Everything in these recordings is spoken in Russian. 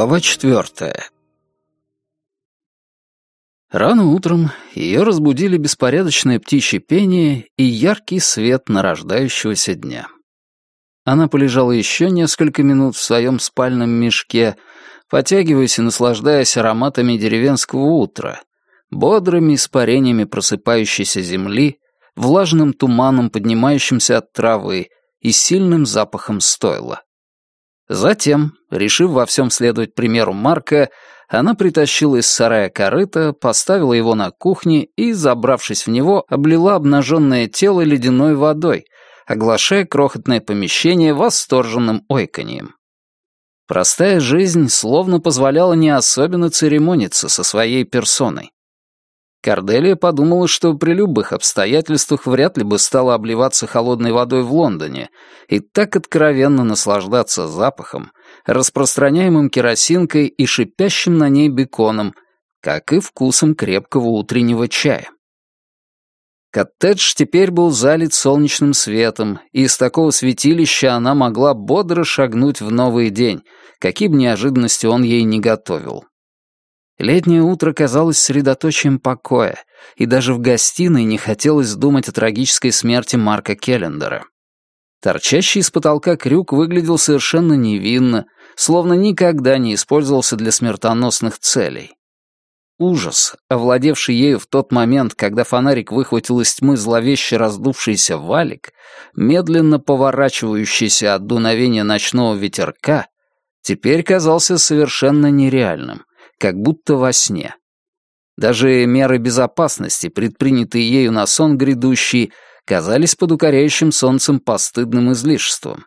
Глава четвертая. Рано утром ее разбудили беспорядочное птичье пение и яркий свет нарождающегося дня. Она полежала еще несколько минут в своем спальном мешке, потягиваясь и наслаждаясь ароматами деревенского утра, бодрыми испарениями просыпающейся земли, влажным туманом, поднимающимся от травы, и сильным запахом стойла. Затем, решив во всем следовать примеру Марка, она притащила из сарая корыто, поставила его на кухне и, забравшись в него, облила обнаженное тело ледяной водой, оглашая крохотное помещение восторженным ойканьем. Простая жизнь словно позволяла не особенно церемониться со своей персоной. Корделия подумала, что при любых обстоятельствах вряд ли бы стала обливаться холодной водой в Лондоне и так откровенно наслаждаться запахом, распространяемым керосинкой и шипящим на ней беконом, как и вкусом крепкого утреннего чая. Коттедж теперь был залит солнечным светом, и из такого святилища она могла бодро шагнуть в новый день, какие бы неожиданности он ей не готовил. Летнее утро казалось средоточием покоя, и даже в гостиной не хотелось думать о трагической смерти Марка Келлендера. Торчащий из потолка крюк выглядел совершенно невинно, словно никогда не использовался для смертоносных целей. Ужас, овладевший ею в тот момент, когда фонарик выхватил из тьмы зловеще раздувшийся валик, медленно поворачивающийся от дуновения ночного ветерка, теперь казался совершенно нереальным как будто во сне. Даже меры безопасности, предпринятые ею на сон грядущий, казались под укоряющим солнцем постыдным излишеством.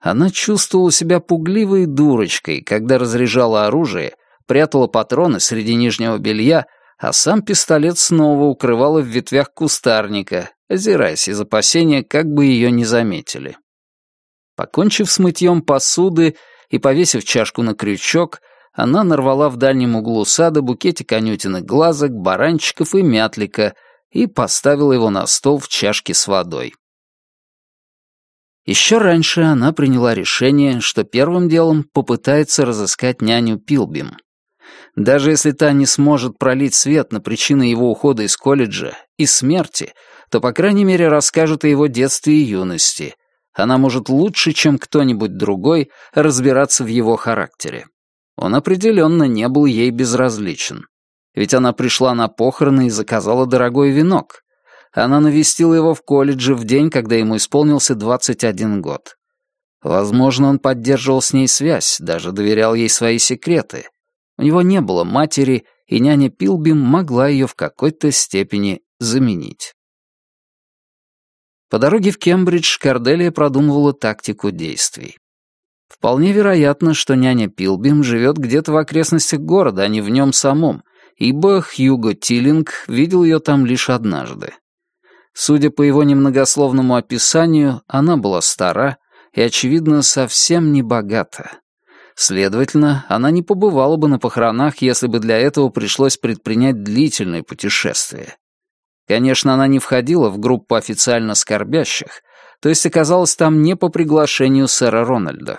Она чувствовала себя пугливой дурочкой, когда разряжала оружие, прятала патроны среди нижнего белья, а сам пистолет снова укрывала в ветвях кустарника, озираясь из опасения, как бы ее не заметили. Покончив с мытьем посуды и повесив чашку на крючок, она нарвала в дальнем углу сада букетик анютиных глазок, баранчиков и мятлика и поставила его на стол в чашке с водой. Еще раньше она приняла решение, что первым делом попытается разыскать няню Пилбим. Даже если та не сможет пролить свет на причины его ухода из колледжа и смерти, то, по крайней мере, расскажет о его детстве и юности. Она может лучше, чем кто-нибудь другой, разбираться в его характере. Он определенно не был ей безразличен. Ведь она пришла на похороны и заказала дорогой венок. Она навестила его в колледже в день, когда ему исполнился 21 год. Возможно, он поддерживал с ней связь, даже доверял ей свои секреты. У него не было матери, и няня Пилбим могла ее в какой-то степени заменить. По дороге в Кембридж Корделия продумывала тактику действий. Вполне вероятно, что няня Пилбим живет где-то в окрестностях города, а не в нем самом, ибо Хьюго Тиллинг видел ее там лишь однажды. Судя по его немногословному описанию, она была стара и, очевидно, совсем не богата. Следовательно, она не побывала бы на похоронах, если бы для этого пришлось предпринять длительное путешествие. Конечно, она не входила в группу официально скорбящих, то есть оказалась там не по приглашению сэра Рональда.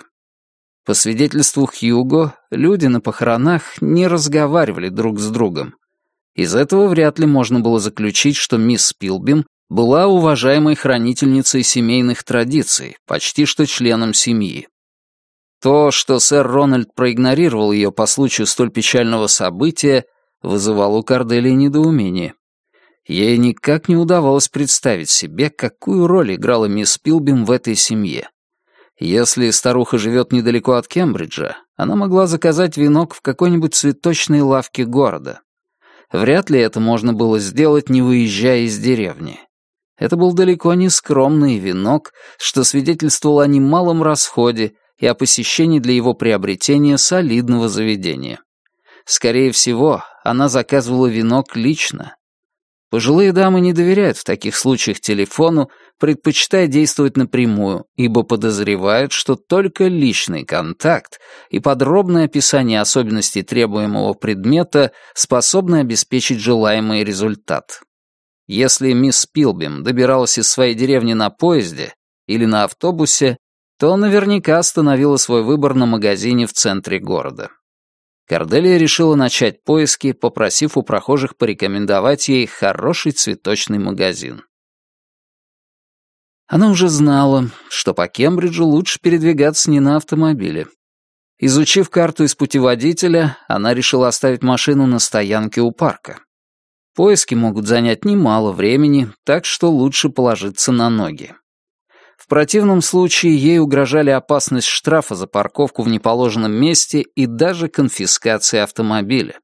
По свидетельству Хьюго, люди на похоронах не разговаривали друг с другом. Из этого вряд ли можно было заключить, что мисс Пилбин была уважаемой хранительницей семейных традиций, почти что членом семьи. То, что сэр Рональд проигнорировал ее по случаю столь печального события, вызывало у Корделии недоумение. Ей никак не удавалось представить себе, какую роль играла мисс Пилбин в этой семье. Если старуха живет недалеко от Кембриджа, она могла заказать венок в какой-нибудь цветочной лавке города. Вряд ли это можно было сделать, не выезжая из деревни. Это был далеко не скромный венок, что свидетельствовало о немалом расходе и о посещении для его приобретения солидного заведения. Скорее всего, она заказывала венок лично, Пожилые дамы не доверяют в таких случаях телефону, предпочитая действовать напрямую, ибо подозревают, что только личный контакт и подробное описание особенностей требуемого предмета способны обеспечить желаемый результат. Если мисс Пилбим добиралась из своей деревни на поезде или на автобусе, то наверняка остановила свой выбор на магазине в центре города. Корделия решила начать поиски, попросив у прохожих порекомендовать ей хороший цветочный магазин. Она уже знала, что по Кембриджу лучше передвигаться не на автомобиле. Изучив карту из путеводителя, она решила оставить машину на стоянке у парка. Поиски могут занять немало времени, так что лучше положиться на ноги. В противном случае ей угрожали опасность штрафа за парковку в неположенном месте и даже конфискация автомобиля.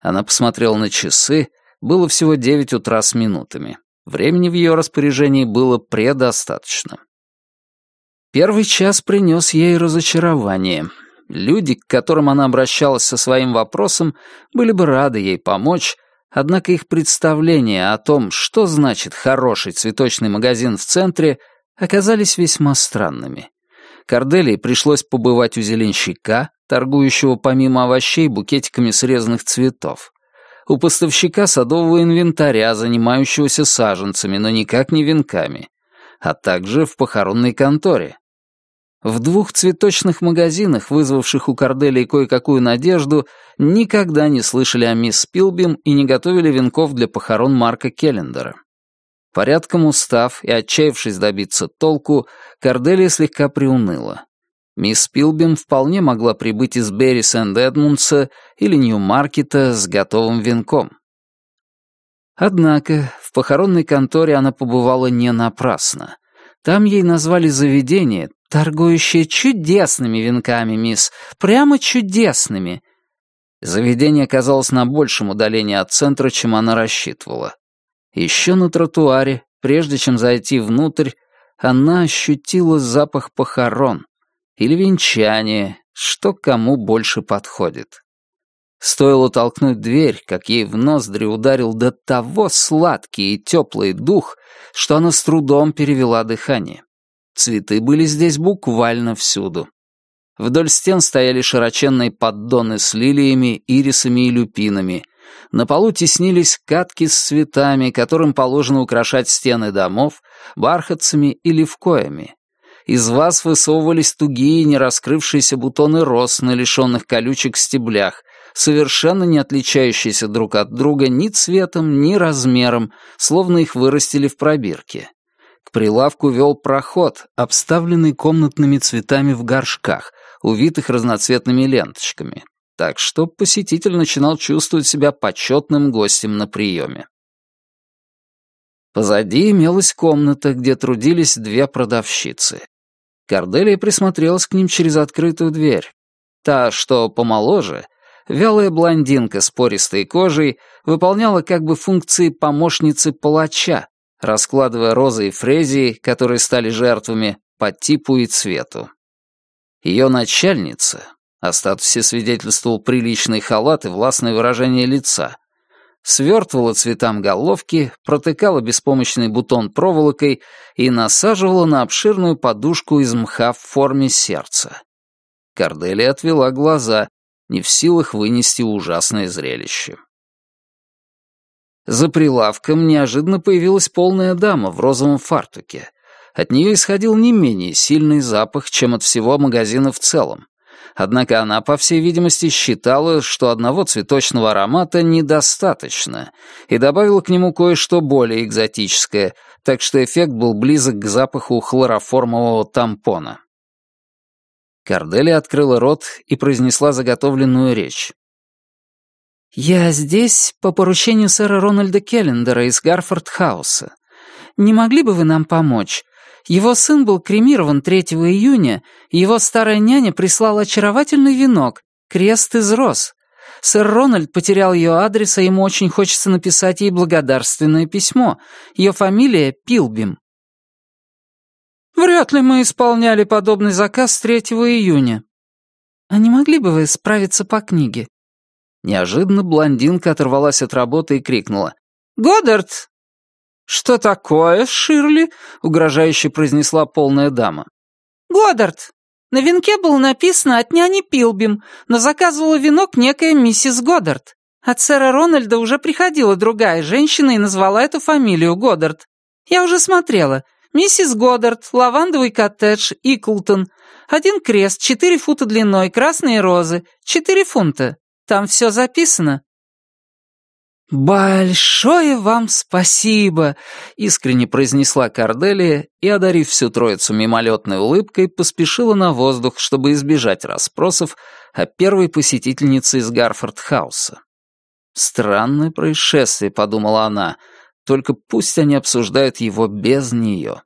Она посмотрела на часы, было всего 9 утра с минутами. Времени в ее распоряжении было предостаточно. Первый час принес ей разочарование. Люди, к которым она обращалась со своим вопросом, были бы рады ей помочь, однако их представления о том, что значит хороший цветочный магазин в центре, оказались весьма странными. Корделии пришлось побывать у зеленщика, торгующего помимо овощей букетиками срезанных цветов, у поставщика садового инвентаря, занимающегося саженцами, но никак не венками, а также в похоронной конторе. В двух цветочных магазинах, вызвавших у Корделии кое-какую надежду, никогда не слышали о мисс Пилбим и не готовили венков для похорон Марка Келлендера. Порядком устав и отчаявшись добиться толку, Корделия слегка приуныла. Мисс Пилбим вполне могла прибыть из Берри Сент-Эдмундса или Нью-Маркета с готовым венком. Однако в похоронной конторе она побывала не напрасно. Там ей назвали заведение, торгующее чудесными венками, мисс, прямо чудесными. Заведение оказалось на большем удалении от центра, чем она рассчитывала. Еще на тротуаре, прежде чем зайти внутрь, она ощутила запах похорон или венчания, что кому больше подходит. Стоило толкнуть дверь, как ей в ноздри ударил до того сладкий и теплый дух, что она с трудом перевела дыхание. Цветы были здесь буквально всюду. Вдоль стен стояли широченные поддоны с лилиями, ирисами и люпинами, на полу теснились катки с цветами, которым положено украшать стены домов, бархатцами и левкоями. Из вас высовывались тугие, не раскрывшиеся бутоны роз на лишенных колючек стеблях, совершенно не отличающиеся друг от друга ни цветом, ни размером, словно их вырастили в пробирке. К прилавку вел проход, обставленный комнатными цветами в горшках, увитых разноцветными ленточками, так что посетитель начинал чувствовать себя почетным гостем на приеме. Позади имелась комната, где трудились две продавщицы. Корделия присмотрелась к ним через открытую дверь. Та, что помоложе, вялая блондинка с пористой кожей, выполняла как бы функции помощницы палача, раскладывая розы и фрезии, которые стали жертвами, по типу и цвету. Ее начальница, о статусе свидетельствовал приличный халат и властное выражение лица. Свертывала цветам головки, протыкала беспомощный бутон проволокой и насаживала на обширную подушку из мха в форме сердца. Корделия отвела глаза, не в силах вынести ужасное зрелище. За прилавком неожиданно появилась полная дама в розовом фартуке. От нее исходил не менее сильный запах, чем от всего магазина в целом. Однако она, по всей видимости, считала, что одного цветочного аромата недостаточно, и добавила к нему кое-что более экзотическое, так что эффект был близок к запаху хлороформового тампона. Корделия открыла рот и произнесла заготовленную речь. «Я здесь по поручению сэра Рональда Келлендера из Гарфорд-хауса. Не могли бы вы нам помочь? Его сын был кремирован 3 июня, его старая няня прислала очаровательный венок, крест из роз. Сэр Рональд потерял ее адрес, а ему очень хочется написать ей благодарственное письмо. Ее фамилия Пилбим. Вряд ли мы исполняли подобный заказ 3 июня. А не могли бы вы справиться по книге? Неожиданно блондинка оторвалась от работы и крикнула. «Годдард, «Что такое, Ширли?» — угрожающе произнесла полная дама. «Годдард, на венке было написано от няни Пилбим, но заказывала венок некая миссис Годдард. От сэра Рональда уже приходила другая женщина и назвала эту фамилию Годдард. Я уже смотрела. Миссис Годдард, лавандовый коттедж, Иклтон. Один крест, четыре фута длиной, красные розы, четыре фунта. там все записано». «Большое вам спасибо!» — искренне произнесла Корделия и, одарив всю троицу мимолетной улыбкой, поспешила на воздух, чтобы избежать расспросов о первой посетительнице из Гарфорд-хауса. «Странное происшествие», — подумала она, — «только пусть они обсуждают его без нее».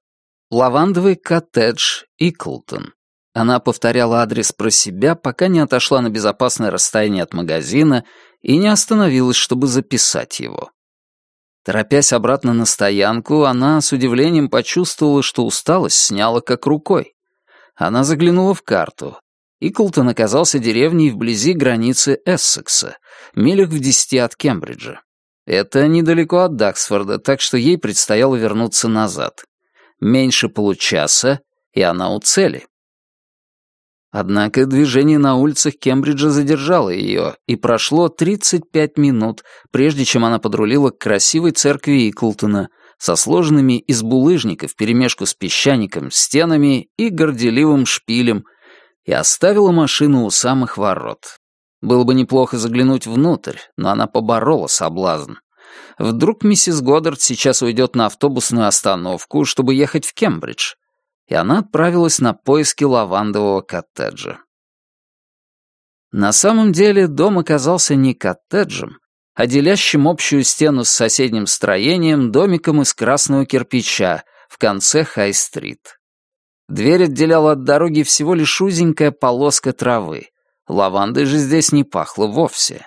Лавандовый коттедж Иклтон. Она повторяла адрес про себя, пока не отошла на безопасное расстояние от магазина и не остановилась, чтобы записать его. Торопясь обратно на стоянку, она с удивлением почувствовала, что усталость сняла как рукой. Она заглянула в карту. Иклтон оказался деревней вблизи границы Эссекса, милях в десяти от Кембриджа. Это недалеко от Даксфорда, так что ей предстояло вернуться назад. Меньше получаса, и она у цели. Однако движение на улицах Кембриджа задержало ее, и прошло 35 минут, прежде чем она подрулила к красивой церкви Иклтона со сложенными из булыжника вперемешку с песчаником, стенами и горделивым шпилем, и оставила машину у самых ворот. Было бы неплохо заглянуть внутрь, но она поборола соблазн. Вдруг миссис Годдард сейчас уйдет на автобусную остановку, чтобы ехать в Кембридж и она отправилась на поиски лавандового коттеджа. На самом деле дом оказался не коттеджем, а делящим общую стену с соседним строением домиком из красного кирпича в конце Хай-стрит. Дверь отделяла от дороги всего лишь узенькая полоска травы. Лавандой же здесь не пахло вовсе.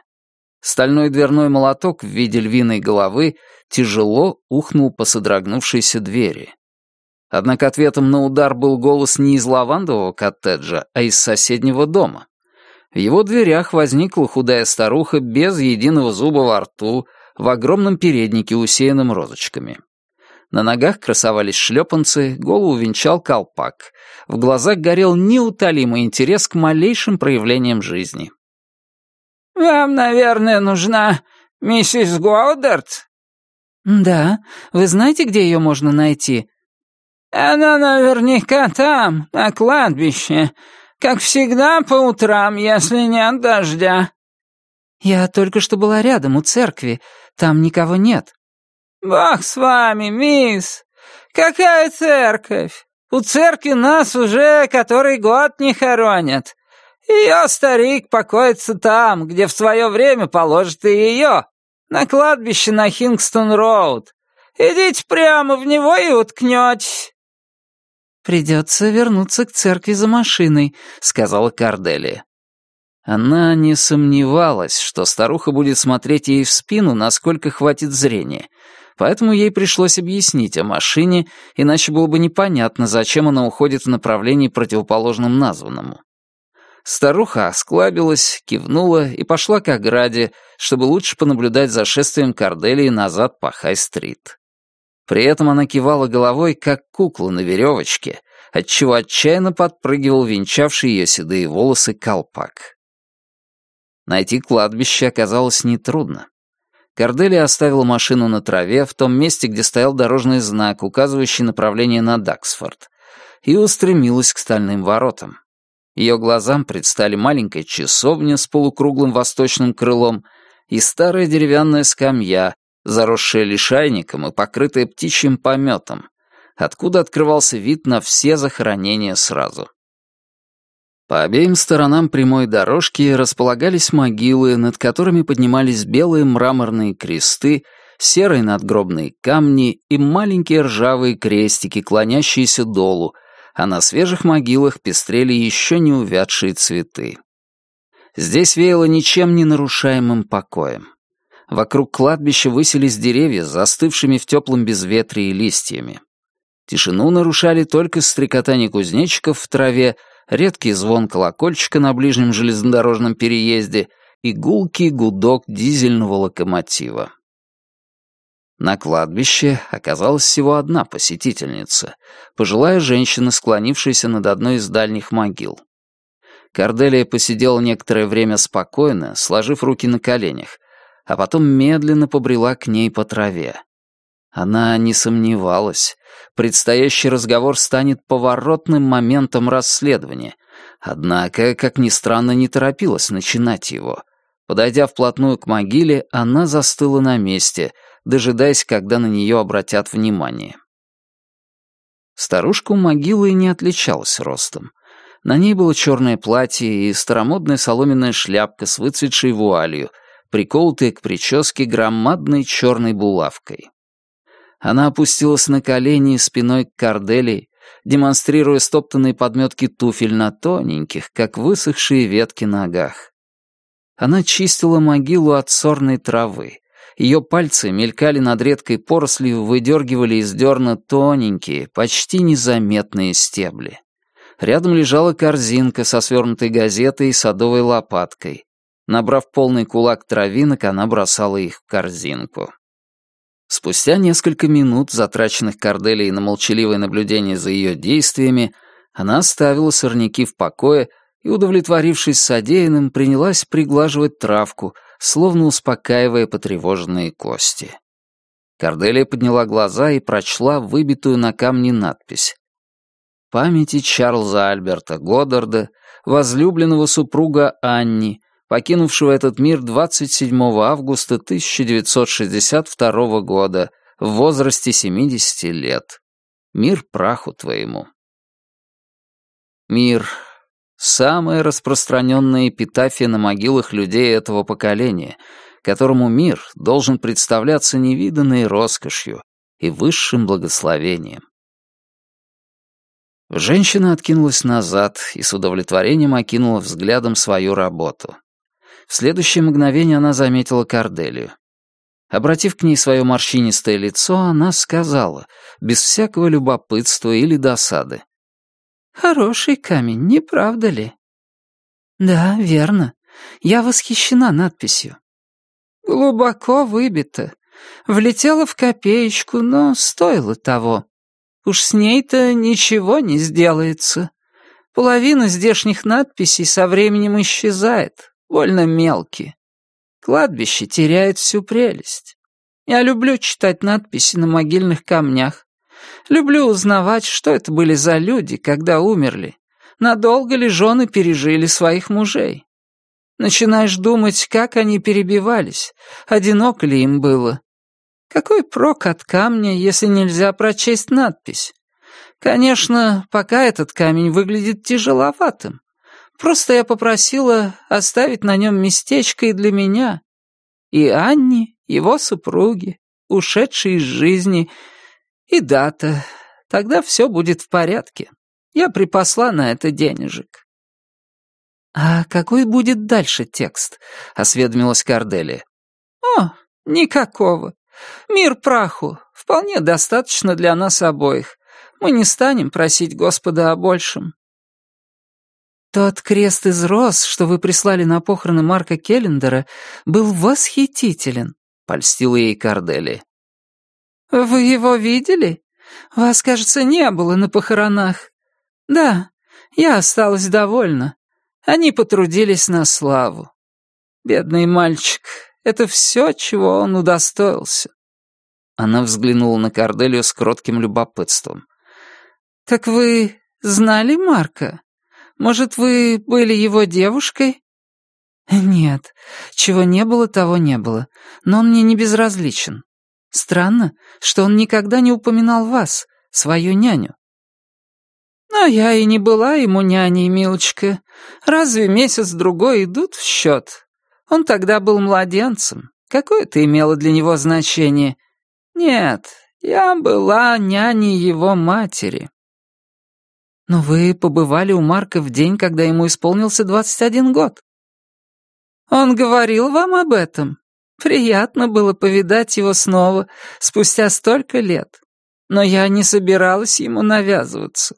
Стальной дверной молоток в виде львиной головы тяжело ухнул по содрогнувшейся двери. Однако ответом на удар был голос не из лавандового коттеджа, а из соседнего дома. В его дверях возникла худая старуха без единого зуба во рту, в огромном переднике, усеянном розочками. На ногах красовались шлепанцы, голову венчал колпак. В глазах горел неутолимый интерес к малейшим проявлениям жизни. «Вам, наверное, нужна миссис Голдард?» «Да. Вы знаете, где ее можно найти?» Она наверняка там, на кладбище. Как всегда по утрам, если нет дождя». «Я только что была рядом, у церкви. Там никого нет». «Бог с вами, мисс! Какая церковь? У церкви нас уже который год не хоронят. Ее старик покоится там, где в свое время положат и ее, на кладбище на Хингстон-Роуд. Идите прямо в него и уткнетесь. «Придется вернуться к церкви за машиной», — сказала Карделия. Она не сомневалась, что старуха будет смотреть ей в спину, насколько хватит зрения, поэтому ей пришлось объяснить о машине, иначе было бы непонятно, зачем она уходит в направлении противоположном названному. Старуха осклабилась, кивнула и пошла к ограде, чтобы лучше понаблюдать за шествием Корделии назад по Хай-стрит. При этом она кивала головой, как кукла на веревочке, отчего отчаянно подпрыгивал венчавший ее седые волосы колпак. Найти кладбище оказалось нетрудно. Корделия оставила машину на траве в том месте, где стоял дорожный знак, указывающий направление на Даксфорд, и устремилась к стальным воротам. Ее глазам предстали маленькая часовня с полукруглым восточным крылом и старая деревянная скамья, заросшая лишайником и покрытая птичьим пометом, откуда открывался вид на все захоронения сразу. По обеим сторонам прямой дорожки располагались могилы, над которыми поднимались белые мраморные кресты, серые надгробные камни и маленькие ржавые крестики, клонящиеся долу, а на свежих могилах пестрели еще не увядшие цветы. Здесь веяло ничем не нарушаемым покоем. Вокруг кладбища высились деревья застывшими в теплом безветрии листьями. Тишину нарушали только стрекотание кузнечиков в траве, редкий звон колокольчика на ближнем железнодорожном переезде и гулкий гудок дизельного локомотива. На кладбище оказалась всего одна посетительница, пожилая женщина, склонившаяся над одной из дальних могил. Корделия посидела некоторое время спокойно, сложив руки на коленях, а потом медленно побрела к ней по траве. Она не сомневалась. Предстоящий разговор станет поворотным моментом расследования. Однако, как ни странно, не торопилась начинать его. Подойдя вплотную к могиле, она застыла на месте, дожидаясь, когда на нее обратят внимание. Старушка у могилы не отличалась ростом. На ней было черное платье и старомодная соломенная шляпка с выцветшей вуалью, приколотая к прическе громадной черной булавкой. Она опустилась на колени спиной к Кордели, демонстрируя стоптанные подметки туфель на тоненьких, как высохшие ветки ногах. Она чистила могилу от сорной травы. Ее пальцы мелькали над редкой порослью, выдергивали из дерна тоненькие, почти незаметные стебли. Рядом лежала корзинка со свернутой газетой и садовой лопаткой. Набрав полный кулак травинок, она бросала их в корзинку. Спустя несколько минут, затраченных Корделией на молчаливое наблюдение за ее действиями, она оставила сорняки в покое и, удовлетворившись содеянным, принялась приглаживать травку, словно успокаивая потревоженные кости. Корделия подняла глаза и прочла выбитую на камне надпись памяти Чарльза Альберта Годдарда, возлюбленного супруга Анни, покинувшего этот мир 27 августа 1962 года в возрасте 70 лет. Мир праху твоему. Мир — самая распространенная эпитафия на могилах людей этого поколения, которому мир должен представляться невиданной роскошью и высшим благословением. Женщина откинулась назад и с удовлетворением окинула взглядом свою работу. В следующее мгновение она заметила Корделию. Обратив к ней свое морщинистое лицо, она сказала, без всякого любопытства или досады. «Хороший камень, не правда ли?» «Да, верно. Я восхищена надписью». «Глубоко выбито. Влетела в копеечку, но стоило того. Уж с ней-то ничего не сделается. Половина здешних надписей со временем исчезает, больно мелкие. Кладбище теряет всю прелесть. Я люблю читать надписи на могильных камнях. Люблю узнавать, что это были за люди, когда умерли. Надолго ли жены пережили своих мужей? Начинаешь думать, как они перебивались, одиноко ли им было, какой прок от камня, если нельзя прочесть надпись? Конечно, пока этот камень выглядит тяжеловатым. Просто я попросила оставить на нем местечко и для меня. И Анни, его супруги, ушедшей из жизни, и дата. Тогда все будет в порядке. Я припасла на это денежек. «А какой будет дальше текст?» — осведомилась Корделия. «О, никакого. Мир праху. Вполне достаточно для нас обоих. Мы не станем просить Господа о большем. Тот крест из роз, что вы прислали на похороны Марка Келлендера, был восхитителен, польстила ей Кардели. Вы его видели? Вас, кажется, не было на похоронах. Да, я осталась довольна. Они потрудились на славу. Бедный мальчик, это все, чего он удостоился. Она взглянула на Корделию с кротким любопытством. «Так вы знали Марка? Может, вы были его девушкой?» «Нет, чего не было, того не было. Но он мне не безразличен. Странно, что он никогда не упоминал вас, свою няню». «Но я и не была ему няней, милочка. Разве месяц-другой идут в счет? Он тогда был младенцем. Какое это имело для него значение? Нет, я была няней его матери. Но вы побывали у Марка в день, когда ему исполнился 21 год. Он говорил вам об этом? Приятно было повидать его снова, спустя столько лет. Но я не собиралась ему навязываться.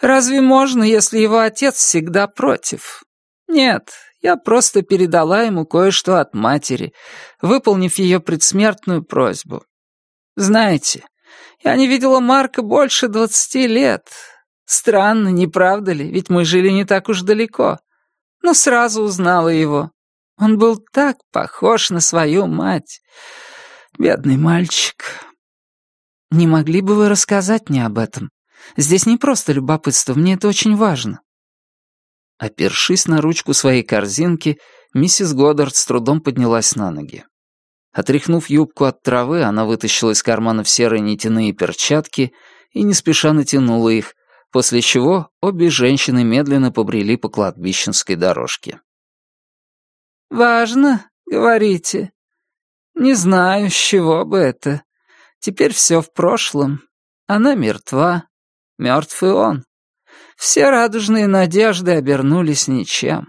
Разве можно, если его отец всегда против? Нет, я просто передала ему кое-что от матери, выполнив ее предсмертную просьбу. Знаете, я не видела Марка больше двадцати лет. Странно, не правда ли? Ведь мы жили не так уж далеко. Но сразу узнала его. Он был так похож на свою мать. Бедный мальчик. Не могли бы вы рассказать мне об этом? Здесь не просто любопытство, мне это очень важно. Опершись на ручку своей корзинки, Миссис Годдард с трудом поднялась на ноги. Отряхнув юбку от травы, она вытащила из карманов серые нитяные перчатки и не спеша натянула их, после чего обе женщины медленно побрели по кладбищенской дорожке. «Важно, говорите. Не знаю, с чего бы это. Теперь все в прошлом. Она мертва, мертв и он. Все радужные надежды обернулись ничем.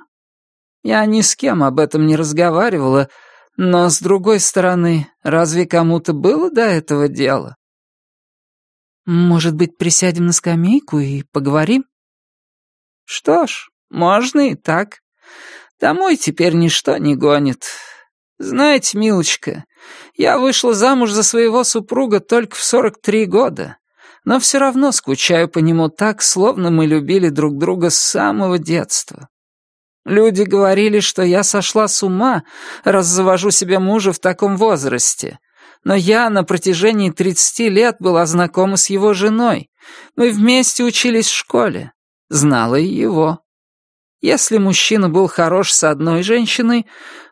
Я ни с кем об этом не разговаривала, но, с другой стороны, разве кому-то было до этого дела? Может быть, присядем на скамейку и поговорим? Что ж, можно и так. Домой теперь ничто не гонит. Знаете, милочка, я вышла замуж за своего супруга только в 43 года, но все равно скучаю по нему так, словно мы любили друг друга с самого детства. Люди говорили, что я сошла с ума, раз завожу себе мужа в таком возрасте. Но я на протяжении 30 лет была знакома с его женой. Мы вместе учились в школе. Знала и его. Если мужчина был хорош с одной женщиной,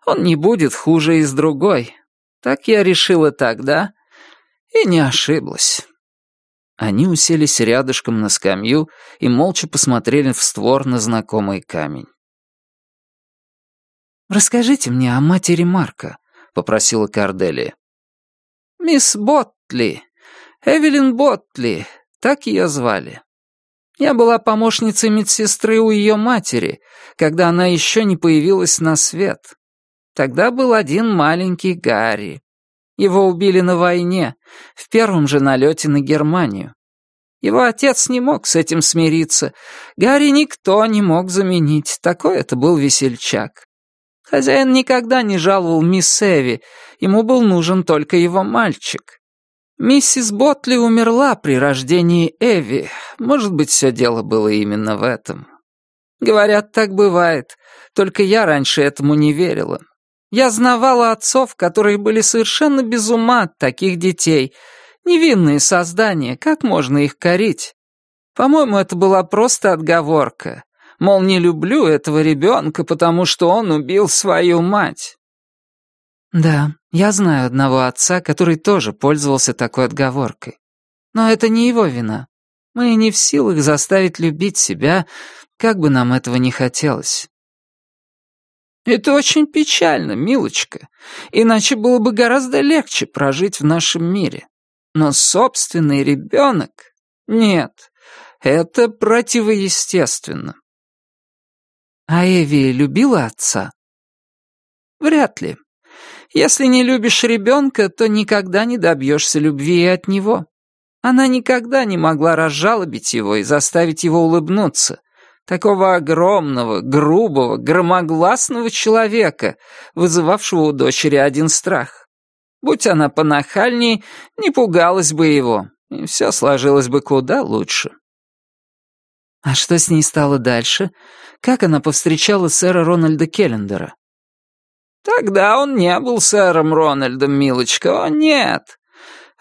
он не будет хуже и с другой. Так я решила тогда и не ошиблась. Они уселись рядышком на скамью и молча посмотрели в створ на знакомый камень. «Расскажите мне о матери Марка», — попросила Карделия. «Мисс Ботли, Эвелин Ботли, так ее звали. Я была помощницей медсестры у ее матери, когда она еще не появилась на свет. Тогда был один маленький Гарри. Его убили на войне, в первом же налете на Германию. Его отец не мог с этим смириться. Гарри никто не мог заменить, такой это был весельчак. Хозяин никогда не жаловал мисс Эви, ему был нужен только его мальчик. Миссис Ботли умерла при рождении Эви. Может быть, все дело было именно в этом. Говорят, так бывает. Только я раньше этому не верила. Я знавала отцов, которые были совершенно без ума от таких детей. Невинные создания, как можно их корить? По-моему, это была просто отговорка. Мол, не люблю этого ребенка, потому что он убил свою мать. Да, я знаю одного отца, который тоже пользовался такой отговоркой. Но это не его вина. Мы не в силах заставить любить себя, как бы нам этого не хотелось. Это очень печально, милочка. Иначе было бы гораздо легче прожить в нашем мире. Но собственный ребенок? Нет, это противоестественно. А Эви любила отца? Вряд ли. Если не любишь ребенка, то никогда не добьешься любви и от него. Она никогда не могла разжалобить его и заставить его улыбнуться. Такого огромного, грубого, громогласного человека, вызывавшего у дочери один страх. Будь она понахальней, не пугалась бы его, и все сложилось бы куда лучше. А что с ней стало дальше? Как она повстречала сэра Рональда Келлендера? Тогда он не был сэром Рональдом, милочка, о нет.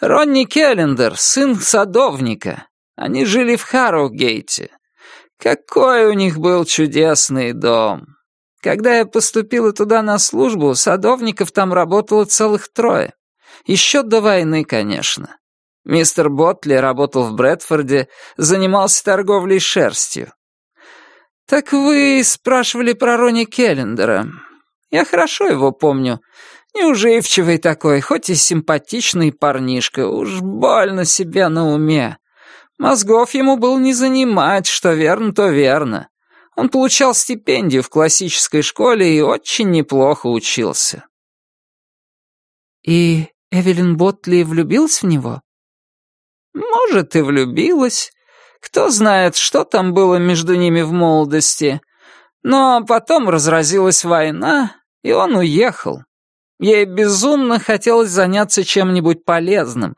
Ронни Келлендер, сын садовника. Они жили в Харроугейте. Какой у них был чудесный дом. Когда я поступила туда на службу, садовников там работало целых трое. Еще до войны, конечно. Мистер Ботли работал в Брэдфорде, занимался торговлей шерстью. «Так вы спрашивали про Рони Келлендера. Я хорошо его помню. Неуживчивый такой, хоть и симпатичный парнишка, уж больно себя на уме. Мозгов ему было не занимать, что верно, то верно. Он получал стипендию в классической школе и очень неплохо учился». «И Эвелин Ботли влюбилась в него?» Может, и влюбилась. Кто знает, что там было между ними в молодости. Но потом разразилась война, и он уехал. Ей безумно хотелось заняться чем-нибудь полезным,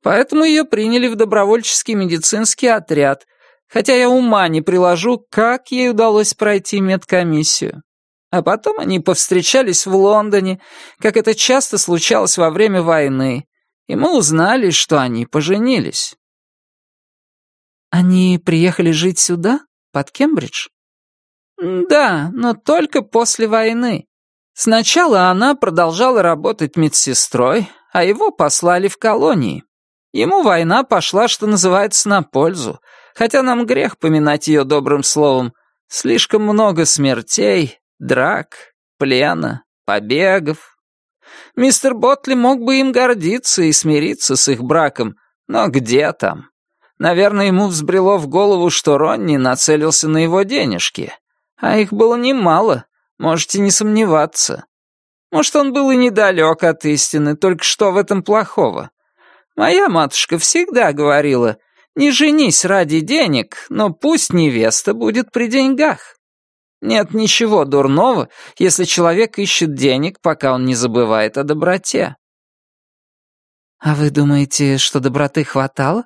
поэтому ее приняли в добровольческий медицинский отряд, хотя я ума не приложу, как ей удалось пройти медкомиссию. А потом они повстречались в Лондоне, как это часто случалось во время войны, и мы узнали, что они поженились». «Они приехали жить сюда, под Кембридж?» «Да, но только после войны. Сначала она продолжала работать медсестрой, а его послали в колонии. Ему война пошла, что называется, на пользу, хотя нам грех поминать ее добрым словом. Слишком много смертей, драк, плена, побегов. Мистер Ботли мог бы им гордиться и смириться с их браком, но где там? Наверное, ему взбрело в голову, что Ронни нацелился на его денежки. А их было немало, можете не сомневаться. Может, он был и недалек от истины, только что в этом плохого? Моя матушка всегда говорила, не женись ради денег, но пусть невеста будет при деньгах. Нет ничего дурного, если человек ищет денег, пока он не забывает о доброте. А вы думаете, что доброты хватало?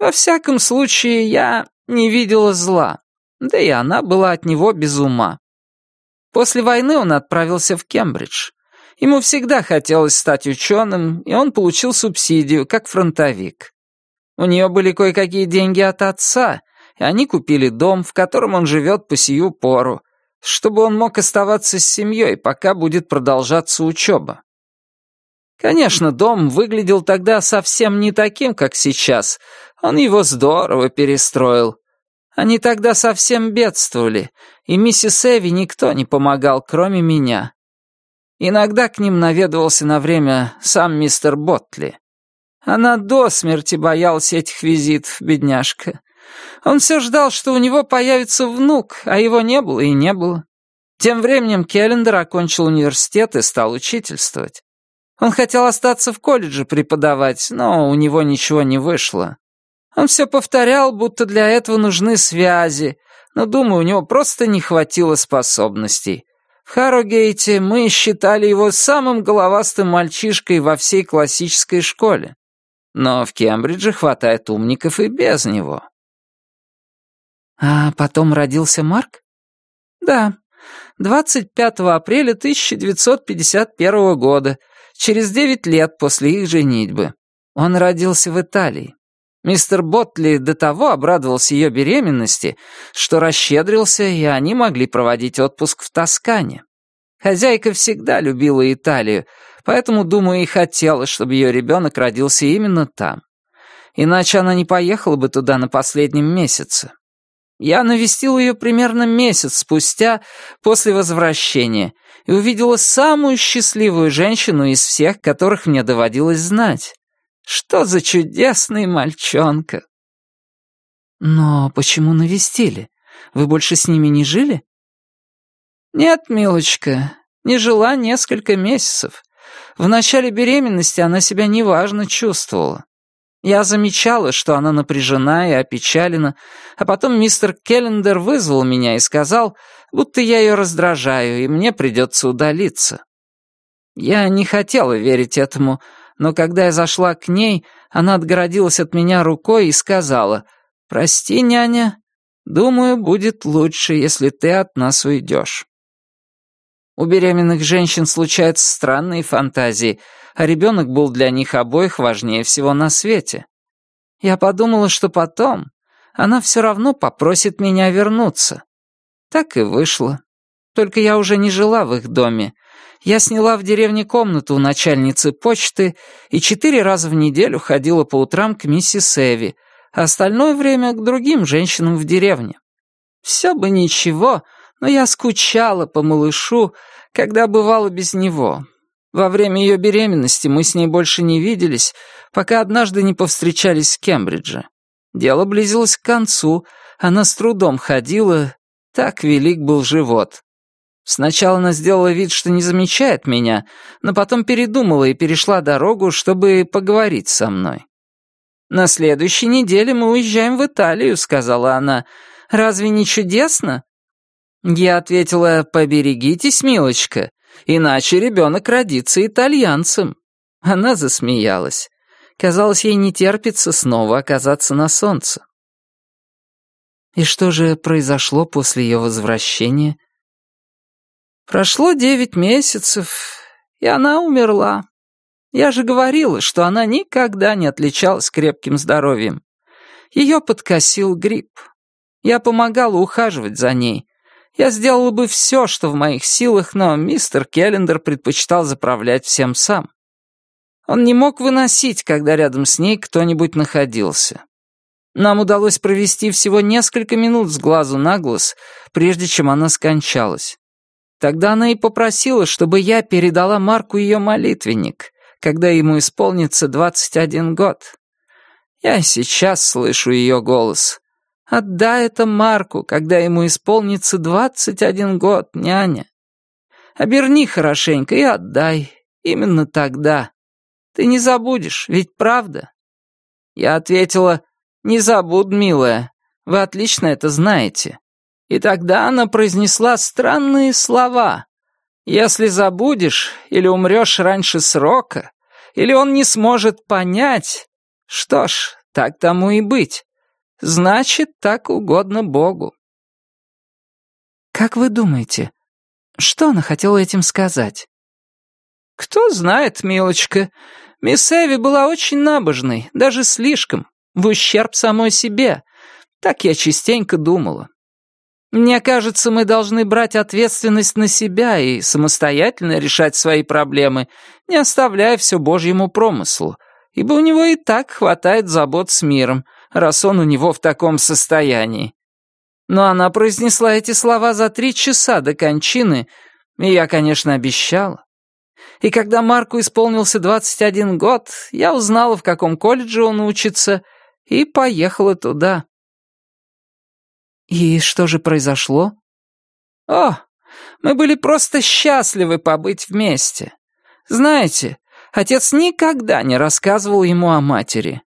Во всяком случае, я не видела зла, да и она была от него без ума. После войны он отправился в Кембридж. Ему всегда хотелось стать ученым, и он получил субсидию, как фронтовик. У нее были кое-какие деньги от отца, они купили дом, в котором он живет по сию пору, чтобы он мог оставаться с семьей, пока будет продолжаться учеба. Конечно, дом выглядел тогда совсем не таким, как сейчас. Он его здорово перестроил. Они тогда совсем бедствовали, и миссис Эви никто не помогал, кроме меня. Иногда к ним наведывался на время сам мистер Ботли. Она до смерти боялась этих визитов, бедняжка. Он все ждал, что у него появится внук, а его не было и не было. Тем временем Келлендер окончил университет и стал учительствовать. Он хотел остаться в колледже преподавать, но у него ничего не вышло. Он все повторял, будто для этого нужны связи, но, думаю, у него просто не хватило способностей. В Харрогейте мы считали его самым головастым мальчишкой во всей классической школе. Но в Кембридже хватает умников и без него. А потом родился Марк? Да, 25 апреля 1951 года, через девять лет после их женитьбы. Он родился в Италии. Мистер Ботли до того обрадовался ее беременности, что расщедрился, и они могли проводить отпуск в Тоскане. Хозяйка всегда любила Италию, поэтому, думаю, и хотела, чтобы ее ребенок родился именно там. Иначе она не поехала бы туда на последнем месяце. Я навестил ее примерно месяц спустя после возвращения и увидела самую счастливую женщину из всех, которых мне доводилось знать. Что за чудесный мальчонка!» «Но почему навестили? Вы больше с ними не жили?» «Нет, милочка, не жила несколько месяцев. В начале беременности она себя неважно чувствовала. Я замечала, что она напряжена и опечалена, а потом мистер Келлендер вызвал меня и сказал, будто я ее раздражаю, и мне придется удалиться. Я не хотела верить этому, но когда я зашла к ней, она отгородилась от меня рукой и сказала, «Прости, няня, думаю, будет лучше, если ты от нас уйдешь». У беременных женщин случаются странные фантазии, а ребенок был для них обоих важнее всего на свете. Я подумала, что потом она все равно попросит меня вернуться. Так и вышло. Только я уже не жила в их доме, я сняла в деревне комнату у начальницы почты и четыре раза в неделю ходила по утрам к миссис Эви, а остальное время к другим женщинам в деревне. Все бы ничего, но я скучала по малышу, когда бывала без него. Во время ее беременности мы с ней больше не виделись, пока однажды не повстречались в Кембридже. Дело близилось к концу, она с трудом ходила, так велик был живот. Сначала она сделала вид, что не замечает меня, но потом передумала и перешла дорогу, чтобы поговорить со мной. «На следующей неделе мы уезжаем в Италию», — сказала она. «Разве не чудесно?» Я ответила, «Поберегитесь, милочка, иначе ребенок родится итальянцем». Она засмеялась. Казалось, ей не терпится снова оказаться на солнце. И что же произошло после ее возвращения? Прошло девять месяцев, и она умерла. Я же говорила, что она никогда не отличалась крепким здоровьем. Ее подкосил грипп. Я помогала ухаживать за ней. Я сделала бы все, что в моих силах, но мистер Келлендер предпочитал заправлять всем сам. Он не мог выносить, когда рядом с ней кто-нибудь находился. Нам удалось провести всего несколько минут с глазу на глаз, прежде чем она скончалась. Тогда она и попросила, чтобы я передала Марку ее молитвенник, когда ему исполнится 21 год. Я сейчас слышу ее голос. Отдай это Марку, когда ему исполнится 21 год, няня. Оберни хорошенько и отдай. Именно тогда. Ты не забудешь, ведь правда? Я ответила, не забуду, милая. Вы отлично это знаете. И тогда она произнесла странные слова. «Если забудешь или умрешь раньше срока, или он не сможет понять, что ж, так тому и быть. Значит, так угодно Богу». «Как вы думаете, что она хотела этим сказать?» «Кто знает, милочка. Мисс Эви была очень набожной, даже слишком, в ущерб самой себе. Так я частенько думала. Мне кажется, мы должны брать ответственность на себя и самостоятельно решать свои проблемы, не оставляя все Божьему промыслу, ибо у него и так хватает забот с миром, раз он у него в таком состоянии. Но она произнесла эти слова за три часа до кончины, и я, конечно, обещала. И когда Марку исполнился 21 год, я узнала, в каком колледже он учится, и поехала туда. «И что же произошло?» «О, мы были просто счастливы побыть вместе. Знаете, отец никогда не рассказывал ему о матери.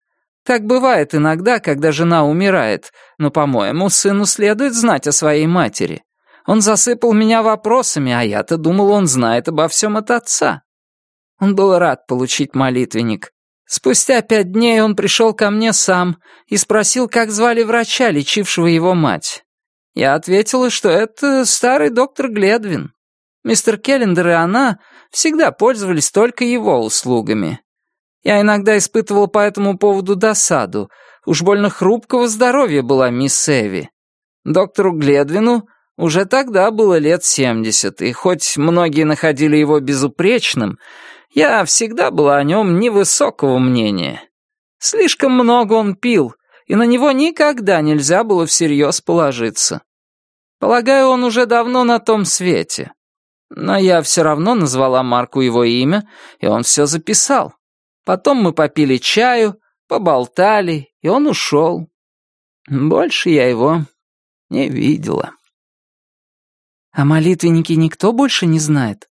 Так бывает иногда, когда жена умирает, но, по-моему, сыну следует знать о своей матери. Он засыпал меня вопросами, а я-то думал, он знает обо всем от отца. Он был рад получить молитвенник. Спустя пять дней он пришел ко мне сам и спросил, как звали врача, лечившего его мать. Я ответила, что это старый доктор Гледвин. Мистер Келлендер и она всегда пользовались только его услугами. Я иногда испытывал по этому поводу досаду. Уж больно хрупкого здоровья была мисс Эви. Доктору Гледвину уже тогда было лет семьдесят, и хоть многие находили его безупречным, я всегда была о нем невысокого мнения. Слишком много он пил, и на него никогда нельзя было всерьез положиться. Полагаю, он уже давно на том свете. Но я все равно назвала Марку его имя, и он все записал. Потом мы попили чаю, поболтали, и он ушел. Больше я его не видела. О молитвеннике никто больше не знает?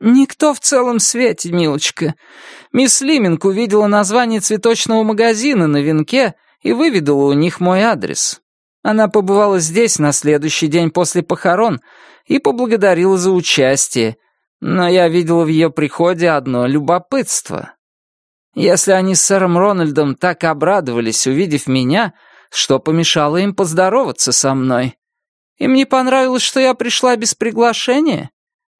«Никто в целом свете, милочка. Мисс Лиминг увидела название цветочного магазина на венке и выведала у них мой адрес. Она побывала здесь на следующий день после похорон и поблагодарила за участие, но я видела в ее приходе одно любопытство. Если они с сэром Рональдом так обрадовались, увидев меня, что помешало им поздороваться со мной? Им не понравилось, что я пришла без приглашения?»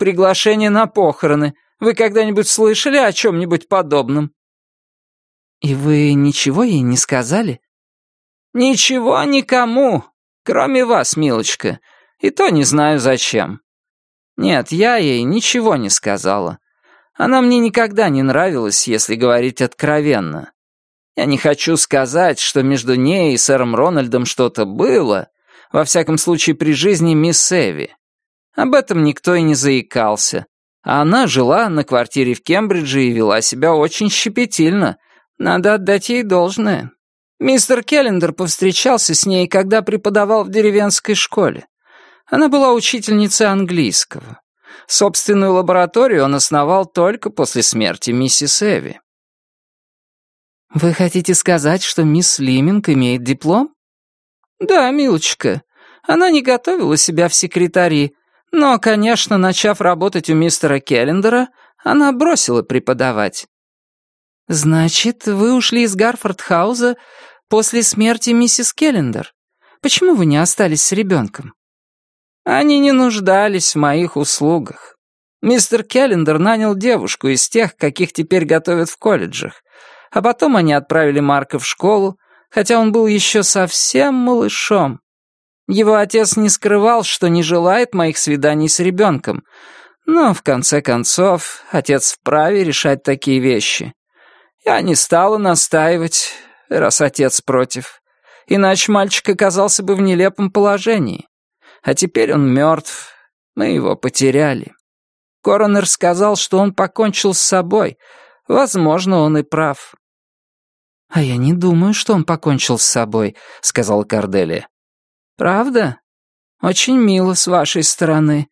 Приглашение на похороны. Вы когда-нибудь слышали о чем-нибудь подобном?» «И вы ничего ей не сказали?» «Ничего никому, кроме вас, милочка. И то не знаю зачем. Нет, я ей ничего не сказала. Она мне никогда не нравилась, если говорить откровенно. Я не хочу сказать, что между ней и сэром Рональдом что-то было, во всяком случае при жизни мисс Эви. Об этом никто и не заикался. А она жила на квартире в Кембридже и вела себя очень щепетильно. Надо отдать ей должное. Мистер Келлендер повстречался с ней, когда преподавал в деревенской школе. Она была учительницей английского. Собственную лабораторию он основал только после смерти миссис Эви. «Вы хотите сказать, что мисс Лиминг имеет диплом?» «Да, милочка. Она не готовила себя в секретари, но, конечно, начав работать у мистера Келлендера, она бросила преподавать. «Значит, вы ушли из Гарфордхауза после смерти миссис Келлендер? Почему вы не остались с ребенком?» «Они не нуждались в моих услугах. Мистер Келлендер нанял девушку из тех, каких теперь готовят в колледжах, а потом они отправили Марка в школу, хотя он был еще совсем малышом. Его отец не скрывал, что не желает моих свиданий с ребенком. Но, в конце концов, отец вправе решать такие вещи. Я не стала настаивать, раз отец против. Иначе мальчик оказался бы в нелепом положении. А теперь он мертв. Мы его потеряли. Коронер сказал, что он покончил с собой. Возможно, он и прав. «А я не думаю, что он покончил с собой», — сказала Корделия. «Правда? Очень мило с вашей стороны.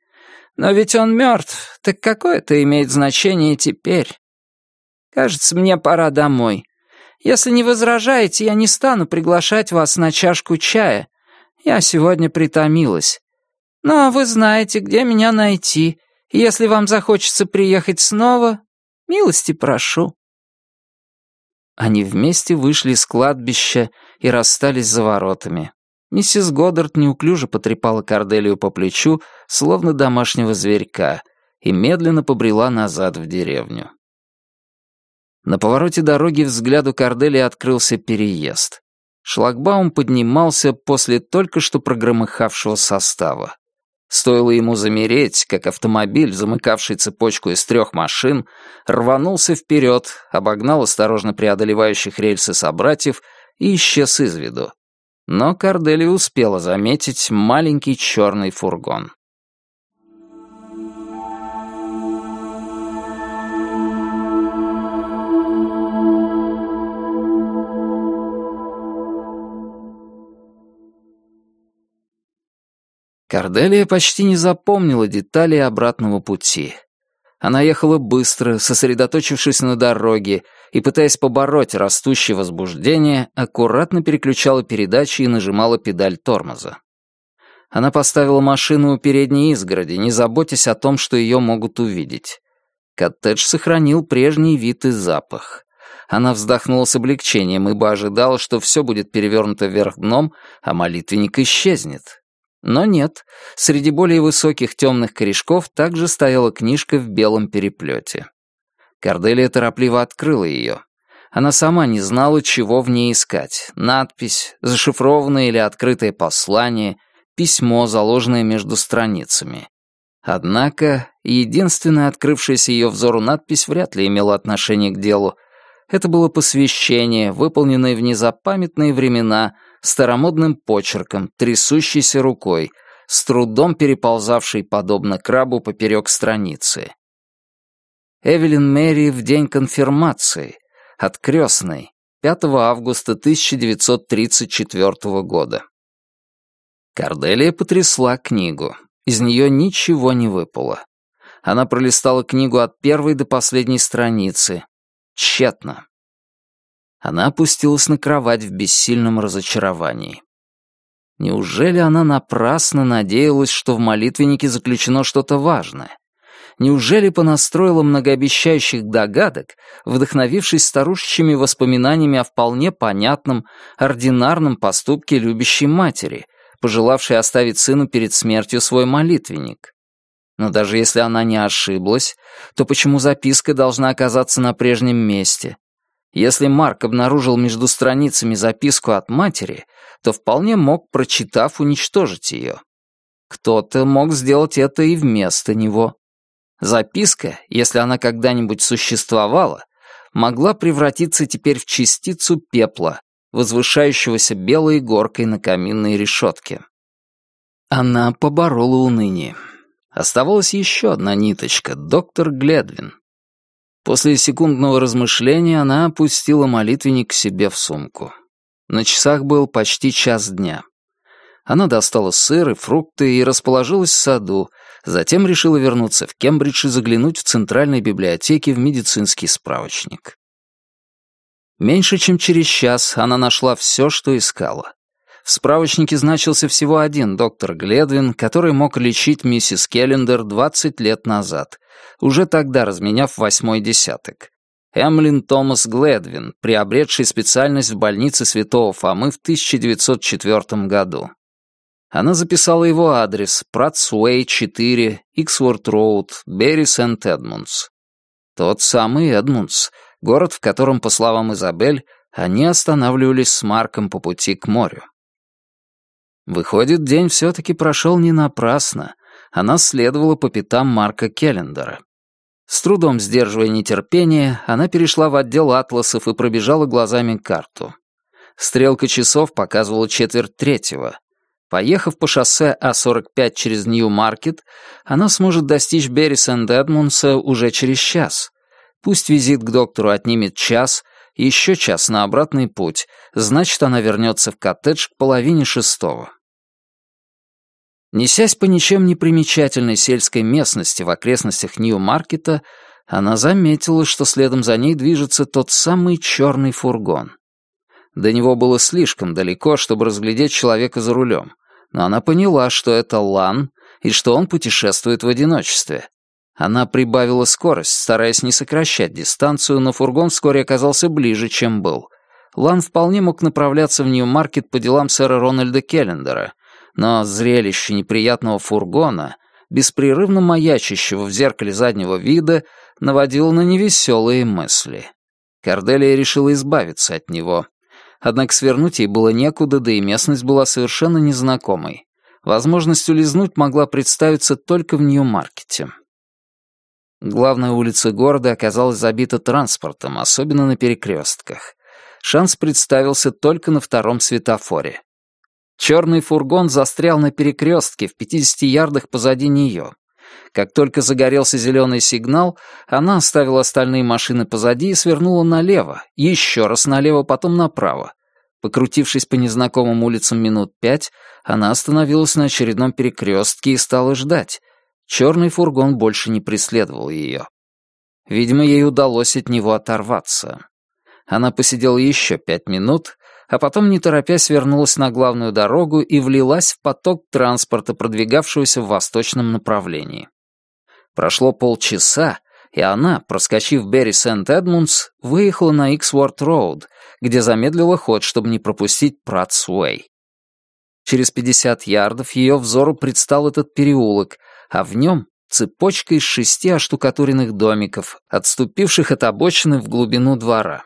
Но ведь он мертв, так какое это имеет значение теперь? Кажется, мне пора домой. Если не возражаете, я не стану приглашать вас на чашку чая. Я сегодня притомилась. Но вы знаете, где меня найти, если вам захочется приехать снова, милости прошу». Они вместе вышли с кладбища и расстались за воротами. Миссис Годдард неуклюже потрепала Корделию по плечу, словно домашнего зверька, и медленно побрела назад в деревню. На повороте дороги взгляду Корделии открылся переезд. Шлагбаум поднимался после только что прогромыхавшего состава. Стоило ему замереть, как автомобиль, замыкавший цепочку из трех машин, рванулся вперед, обогнал осторожно преодолевающих рельсы собратьев и исчез из виду. Но Кардели успела заметить маленький черный фургон. Корделия почти не запомнила детали обратного пути. Она ехала быстро, сосредоточившись на дороге, и, пытаясь побороть растущее возбуждение, аккуратно переключала передачи и нажимала педаль тормоза. Она поставила машину у передней изгороди, не заботясь о том, что ее могут увидеть. Коттедж сохранил прежний вид и запах. Она вздохнула с облегчением, ибо ожидала, что все будет перевернуто вверх дном, а молитвенник исчезнет. Но нет, среди более высоких темных корешков также стояла книжка в белом переплете. Корделия торопливо открыла ее. Она сама не знала, чего в ней искать. Надпись, зашифрованное или открытое послание, письмо, заложенное между страницами. Однако, единственная открывшаяся ее взору надпись вряд ли имела отношение к делу. Это было посвящение, выполненное в незапамятные времена — старомодным почерком, трясущейся рукой, с трудом переползавшей, подобно крабу, поперек страницы. Эвелин Мэри в день конфирмации, от крестной, 5 августа 1934 года. Корделия потрясла книгу. Из нее ничего не выпало. Она пролистала книгу от первой до последней страницы. Тщетно. Она опустилась на кровать в бессильном разочаровании. Неужели она напрасно надеялась, что в молитвеннике заключено что-то важное? Неужели понастроила многообещающих догадок, вдохновившись старушечьими воспоминаниями о вполне понятном, ординарном поступке любящей матери, пожелавшей оставить сыну перед смертью свой молитвенник? Но даже если она не ошиблась, то почему записка должна оказаться на прежнем месте? Если Марк обнаружил между страницами записку от матери, то вполне мог, прочитав, уничтожить ее. Кто-то мог сделать это и вместо него. Записка, если она когда-нибудь существовала, могла превратиться теперь в частицу пепла, возвышающегося белой горкой на каминной решетке. Она поборола уныние. Оставалась еще одна ниточка — доктор Гледвин. После секундного размышления она опустила молитвенник к себе в сумку. На часах был почти час дня. Она достала сыр и фрукты и расположилась в саду, затем решила вернуться в Кембридж и заглянуть в центральной библиотеке в медицинский справочник. Меньше чем через час она нашла все, что искала. В справочнике значился всего один доктор Гледвин, который мог лечить миссис Келлендер 20 лет назад, уже тогда разменяв восьмой десяток. Эмлин Томас Гледвин, приобретший специальность в больнице Святого Фомы в 1904 году. Она записала его адрес Пратсуэй 4, Иксворт Роуд, Берри Сент-Эдмундс. Тот самый Эдмундс, город, в котором, по словам Изабель, они останавливались с Марком по пути к морю. Выходит, день все-таки прошел не напрасно. Она следовала по пятам Марка Келлендера. С трудом сдерживая нетерпение, она перешла в отдел атласов и пробежала глазами карту. Стрелка часов показывала четверть третьего. Поехав по шоссе А45 через Нью-Маркет, она сможет достичь Берри Сент-Эдмунса уже через час. Пусть визит к доктору отнимет час, еще час на обратный путь, значит, она вернется в коттедж к половине шестого. Несясь по ничем не примечательной сельской местности в окрестностях Нью-Маркета, она заметила, что следом за ней движется тот самый черный фургон. До него было слишком далеко, чтобы разглядеть человека за рулем, но она поняла, что это Лан и что он путешествует в одиночестве. Она прибавила скорость, стараясь не сокращать дистанцию, но фургон вскоре оказался ближе, чем был. Лан вполне мог направляться в Нью-Маркет по делам сэра Рональда Келлендера, но зрелище неприятного фургона, беспрерывно маячащего в зеркале заднего вида, наводило на невеселые мысли. Корделия решила избавиться от него. Однако свернуть ей было некуда, да и местность была совершенно незнакомой. Возможность улизнуть могла представиться только в Нью-Маркете. Главная улица города оказалась забита транспортом, особенно на перекрестках. Шанс представился только на втором светофоре. Черный фургон застрял на перекрестке в 50 ярдах позади нее. Как только загорелся зеленый сигнал, она оставила остальные машины позади и свернула налево, еще раз налево, потом направо. Покрутившись по незнакомым улицам минут пять, она остановилась на очередном перекрестке и стала ждать. Черный фургон больше не преследовал ее. Видимо, ей удалось от него оторваться. Она посидела еще пять минут, а потом, не торопясь, вернулась на главную дорогу и влилась в поток транспорта, продвигавшегося в восточном направлении. Прошло полчаса, и она, проскочив Берри Сент-Эдмундс, выехала на Иксворт-Роуд, где замедлила ход, чтобы не пропустить Пратс-Уэй. Через 50 ярдов ее взору предстал этот переулок, а в нем цепочка из шести оштукатуренных домиков, отступивших от обочины в глубину двора.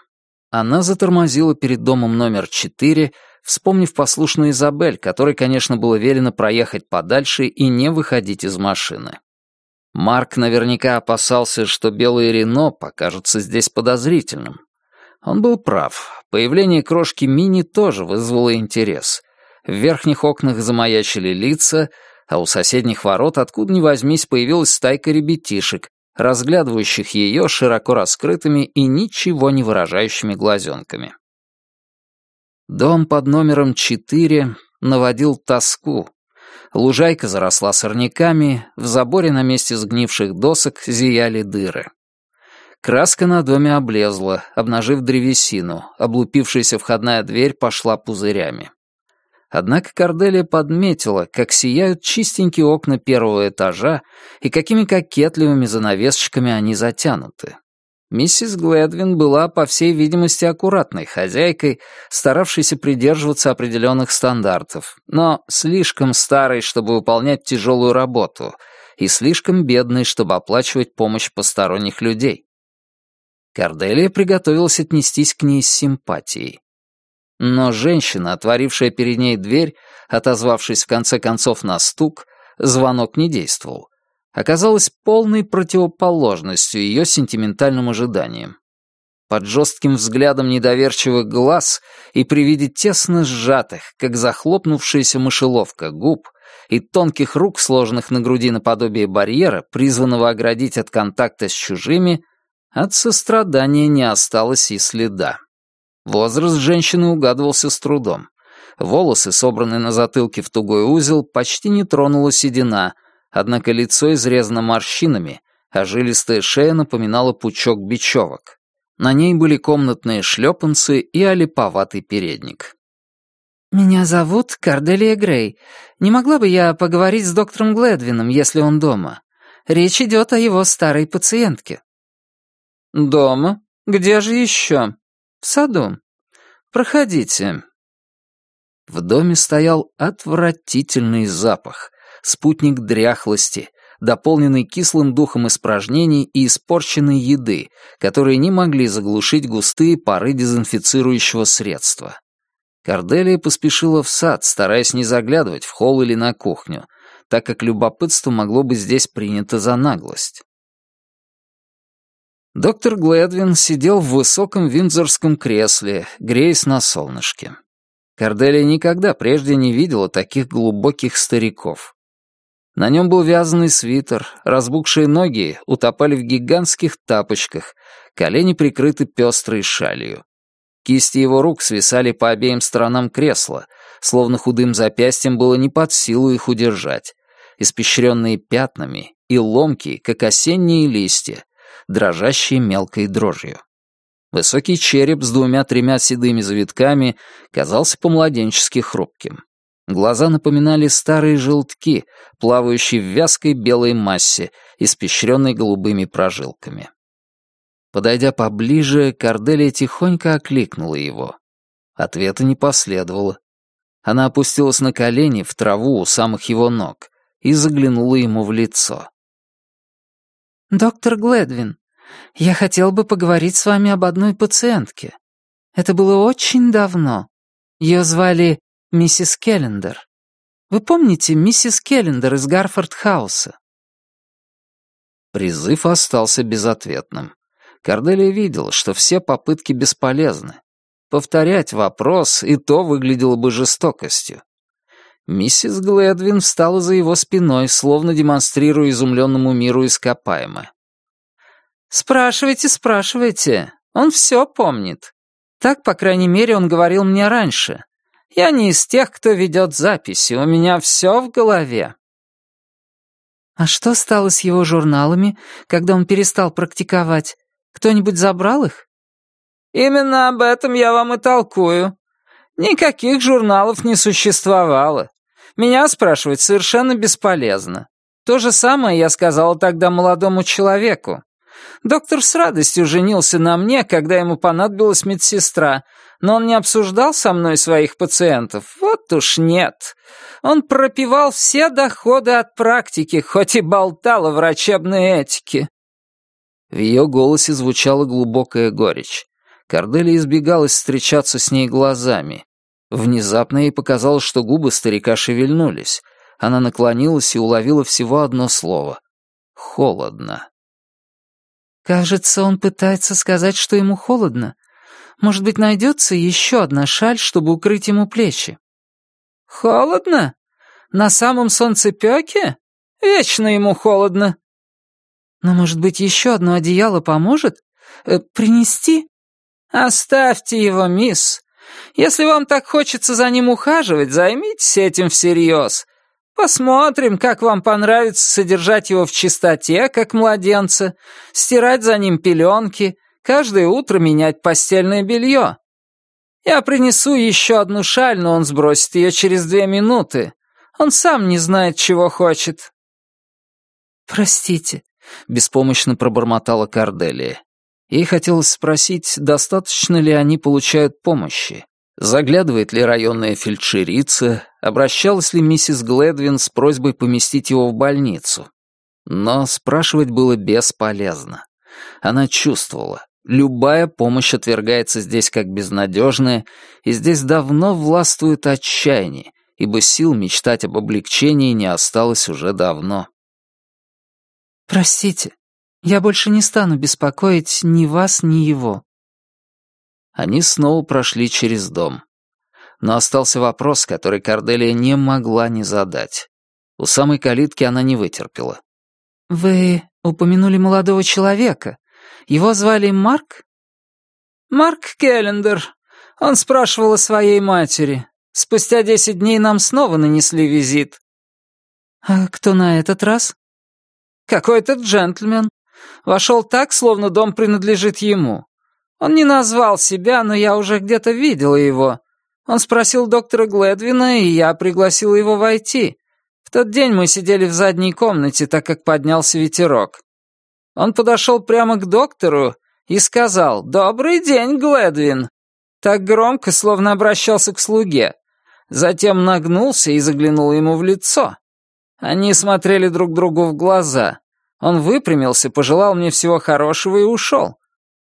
Она затормозила перед домом номер четыре, вспомнив послушную Изабель, которой, конечно, было велено проехать подальше и не выходить из машины. Марк наверняка опасался, что белые Рено покажутся здесь подозрительным. Он был прав. Появление крошки Мини тоже вызвало интерес. В верхних окнах замаячили лица, а у соседних ворот, откуда ни возьмись, появилась стайка ребятишек, разглядывающих ее широко раскрытыми и ничего не выражающими глазенками. Дом под номером 4 наводил тоску. Лужайка заросла сорняками, в заборе на месте сгнивших досок зияли дыры. Краска на доме облезла, обнажив древесину, облупившаяся входная дверь пошла пузырями. Однако Корделия подметила, как сияют чистенькие окна первого этажа и какими кокетливыми занавесочками они затянуты. Миссис Глэдвин была, по всей видимости, аккуратной хозяйкой, старавшейся придерживаться определенных стандартов, но слишком старой, чтобы выполнять тяжелую работу, и слишком бедной, чтобы оплачивать помощь посторонних людей. Корделия приготовилась отнестись к ней с симпатией. Но женщина, отворившая перед ней дверь, отозвавшись в конце концов на стук, звонок не действовал, оказалась полной противоположностью ее сентиментальным ожиданиям. Под жестким взглядом недоверчивых глаз и при виде тесно сжатых, как захлопнувшаяся мышеловка губ, и тонких рук, сложенных на груди наподобие барьера, призванного оградить от контакта с чужими, от сострадания не осталось и следа. Возраст женщины угадывался с трудом. Волосы, собранные на затылке в тугой узел, почти не тронула седина, однако лицо изрезано морщинами, а жилистая шея напоминала пучок бечевок. На ней были комнатные шлепанцы и олиповатый передник. «Меня зовут Карделия Грей. Не могла бы я поговорить с доктором Гледвином, если он дома? Речь идет о его старой пациентке». «Дома? Где же еще?» В саду. Проходите». В доме стоял отвратительный запах, спутник дряхлости, дополненный кислым духом испражнений и испорченной еды, которые не могли заглушить густые пары дезинфицирующего средства. Корделия поспешила в сад, стараясь не заглядывать в холл или на кухню, так как любопытство могло быть здесь принято за наглость. Доктор Гледвин сидел в высоком виндзорском кресле, греясь на солнышке. Корделия никогда прежде не видела таких глубоких стариков. На нем был вязаный свитер, разбухшие ноги утопали в гигантских тапочках, колени прикрыты пестрой шалью. Кисти его рук свисали по обеим сторонам кресла, словно худым запястьем было не под силу их удержать, испещренные пятнами и ломкие, как осенние листья, дрожащие мелкой дрожью. Высокий череп с двумя-тремя седыми завитками казался помладенчески хрупким. Глаза напоминали старые желтки, плавающие в вязкой белой массе, испещренной голубыми прожилками. Подойдя поближе, Корделия тихонько окликнула его. Ответа не последовало. Она опустилась на колени в траву у самых его ног и заглянула ему в лицо. «Доктор Гледвин, я хотел бы поговорить с вами об одной пациентке. Это было очень давно. Ее звали миссис Келлендер. Вы помните миссис Келлендер из Гарфорд-хауса?» Призыв остался безответным. Корделия видела, что все попытки бесполезны. Повторять вопрос и то выглядело бы жестокостью. Миссис Гледвин встала за его спиной, словно демонстрируя изумленному миру ископаемое. «Спрашивайте, спрашивайте. Он все помнит. Так, по крайней мере, он говорил мне раньше. Я не из тех, кто ведет записи, у меня все в голове». «А что стало с его журналами, когда он перестал практиковать? Кто-нибудь забрал их?» «Именно об этом я вам и толкую. Никаких журналов не существовало. Меня спрашивать совершенно бесполезно. То же самое я сказала тогда молодому человеку. Доктор с радостью женился на мне, когда ему понадобилась медсестра, но он не обсуждал со мной своих пациентов. Вот уж нет. Он пропивал все доходы от практики, хоть и болтал о врачебной этике. В ее голосе звучала глубокая горечь. Корделия избегалась встречаться с ней глазами. Внезапно ей показалось, что губы старика шевельнулись. Она наклонилась и уловила всего одно слово. «Холодно». «Кажется, он пытается сказать, что ему холодно. Может быть, найдется еще одна шаль, чтобы укрыть ему плечи?» «Холодно? На самом солнцепеке? Вечно ему холодно». «Но, может быть, еще одно одеяло поможет? Э, принести?» «Оставьте его, мисс. Если вам так хочется за ним ухаживать, займитесь этим всерьез. Посмотрим, как вам понравится содержать его в чистоте, как младенца, стирать за ним пеленки, каждое утро менять постельное белье. Я принесу еще одну шаль, но он сбросит ее через две минуты. Он сам не знает, чего хочет». «Простите», — беспомощно пробормотала Корделия. Ей хотелось спросить, достаточно ли они получают помощи. Заглядывает ли районная фельдшерица, обращалась ли миссис Гледвин с просьбой поместить его в больницу. Но спрашивать было бесполезно. Она чувствовала, любая помощь отвергается здесь как безнадежная, и здесь давно властвует отчаяние, ибо сил мечтать об облегчении не осталось уже давно. «Простите, я больше не стану беспокоить ни вас, ни его. Они снова прошли через дом. Но остался вопрос, который Корделия не могла не задать. У самой калитки она не вытерпела. «Вы упомянули молодого человека. Его звали Марк?» «Марк Келлендер. Он спрашивал о своей матери. Спустя десять дней нам снова нанесли визит». «А кто на этот раз?» «Какой-то джентльмен. Вошел так, словно дом принадлежит ему. Он не назвал себя, но я уже где-то видела его. Он спросил доктора Гледвина, и я пригласила его войти. В тот день мы сидели в задней комнате, так как поднялся ветерок. Он подошел прямо к доктору и сказал «Добрый день, Гледвин!» Так громко, словно обращался к слуге. Затем нагнулся и заглянул ему в лицо. Они смотрели друг другу в глаза. Он выпрямился, пожелал мне всего хорошего и ушел.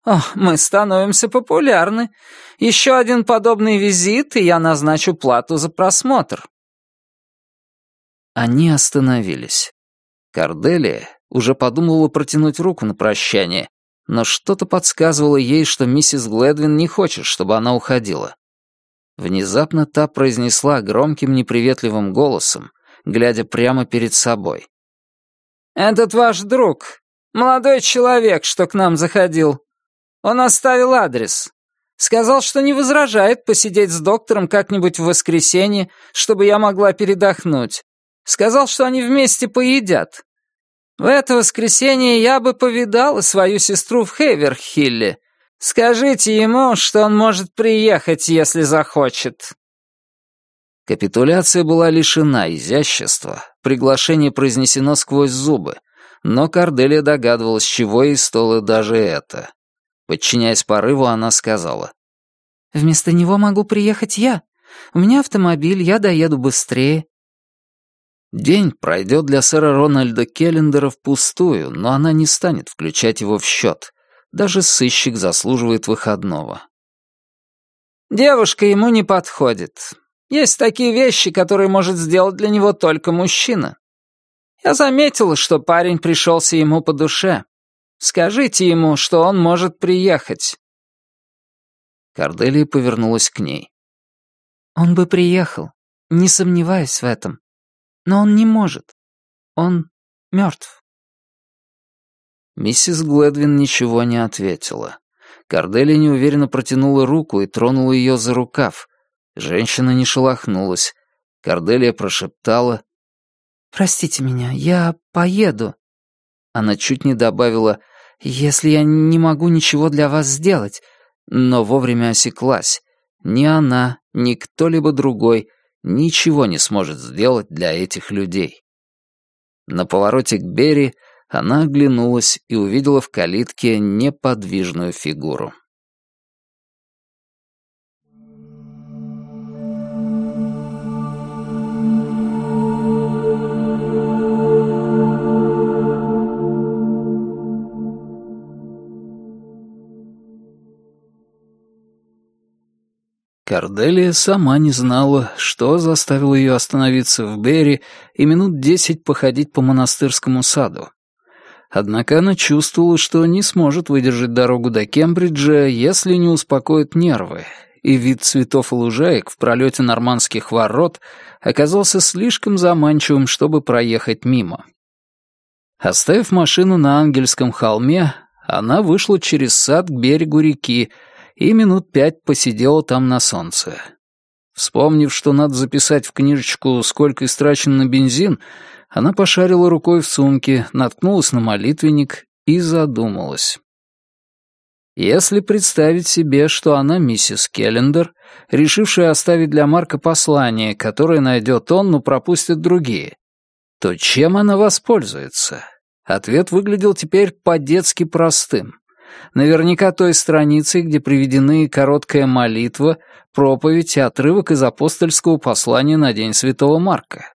«О, мы становимся популярны. Еще один подобный визит, и я назначу плату за просмотр». Они остановились. Корделия уже подумывала протянуть руку на прощание, но что-то подсказывало ей, что миссис Гледвин не хочет, чтобы она уходила. Внезапно та произнесла громким неприветливым голосом, глядя прямо перед собой. «Этот ваш друг, молодой человек, что к нам заходил. Он оставил адрес. Сказал, что не возражает посидеть с доктором как-нибудь в воскресенье, чтобы я могла передохнуть. Сказал, что они вместе поедят. В это воскресенье я бы повидала свою сестру в Хейверхилле. Скажите ему, что он может приехать, если захочет». Капитуляция была лишена изящества, приглашение произнесено сквозь зубы, но Корделия догадывалась, чего ей стоило даже это. Подчиняясь порыву, она сказала. «Вместо него могу приехать я. У меня автомобиль, я доеду быстрее. День пройдет для сэра Рональда Келлендера впустую, но она не станет включать его в счет. Даже сыщик заслуживает выходного. «Девушка ему не подходит. Есть такие вещи, которые может сделать для него только мужчина. Я заметила, что парень пришелся ему по душе. Скажите ему, что он может приехать». Корделия повернулась к ней. «Он бы приехал, не сомневаюсь в этом. Но он не может. Он мертв. Миссис Гледвин ничего не ответила. Корделия неуверенно протянула руку и тронула ее за рукав. Женщина не шелохнулась. Корделия прошептала. «Простите меня, я поеду». Она чуть не добавила «если я не могу ничего для вас сделать», но вовремя осеклась. Ни она, ни кто-либо другой ничего не сможет сделать для этих людей. На повороте к Берри она оглянулась и увидела в калитке неподвижную фигуру. Корделия сама не знала, что заставило ее остановиться в Берри и минут десять походить по монастырскому саду. Однако она чувствовала, что не сможет выдержать дорогу до Кембриджа, если не успокоит нервы, и вид цветов и лужаек в пролете нормандских ворот оказался слишком заманчивым, чтобы проехать мимо. Оставив машину на Ангельском холме, она вышла через сад к берегу реки, и минут пять посидела там на солнце. Вспомнив, что надо записать в книжечку, сколько истрачено на бензин, она пошарила рукой в сумке, наткнулась на молитвенник и задумалась. Если представить себе, что она миссис Келлендер, решившая оставить для Марка послание, которое найдет он, но пропустят другие, то чем она воспользуется? Ответ выглядел теперь по-детски простым. Наверняка той страницей, где приведены короткая молитва, проповедь и отрывок из апостольского послания на День Святого Марка.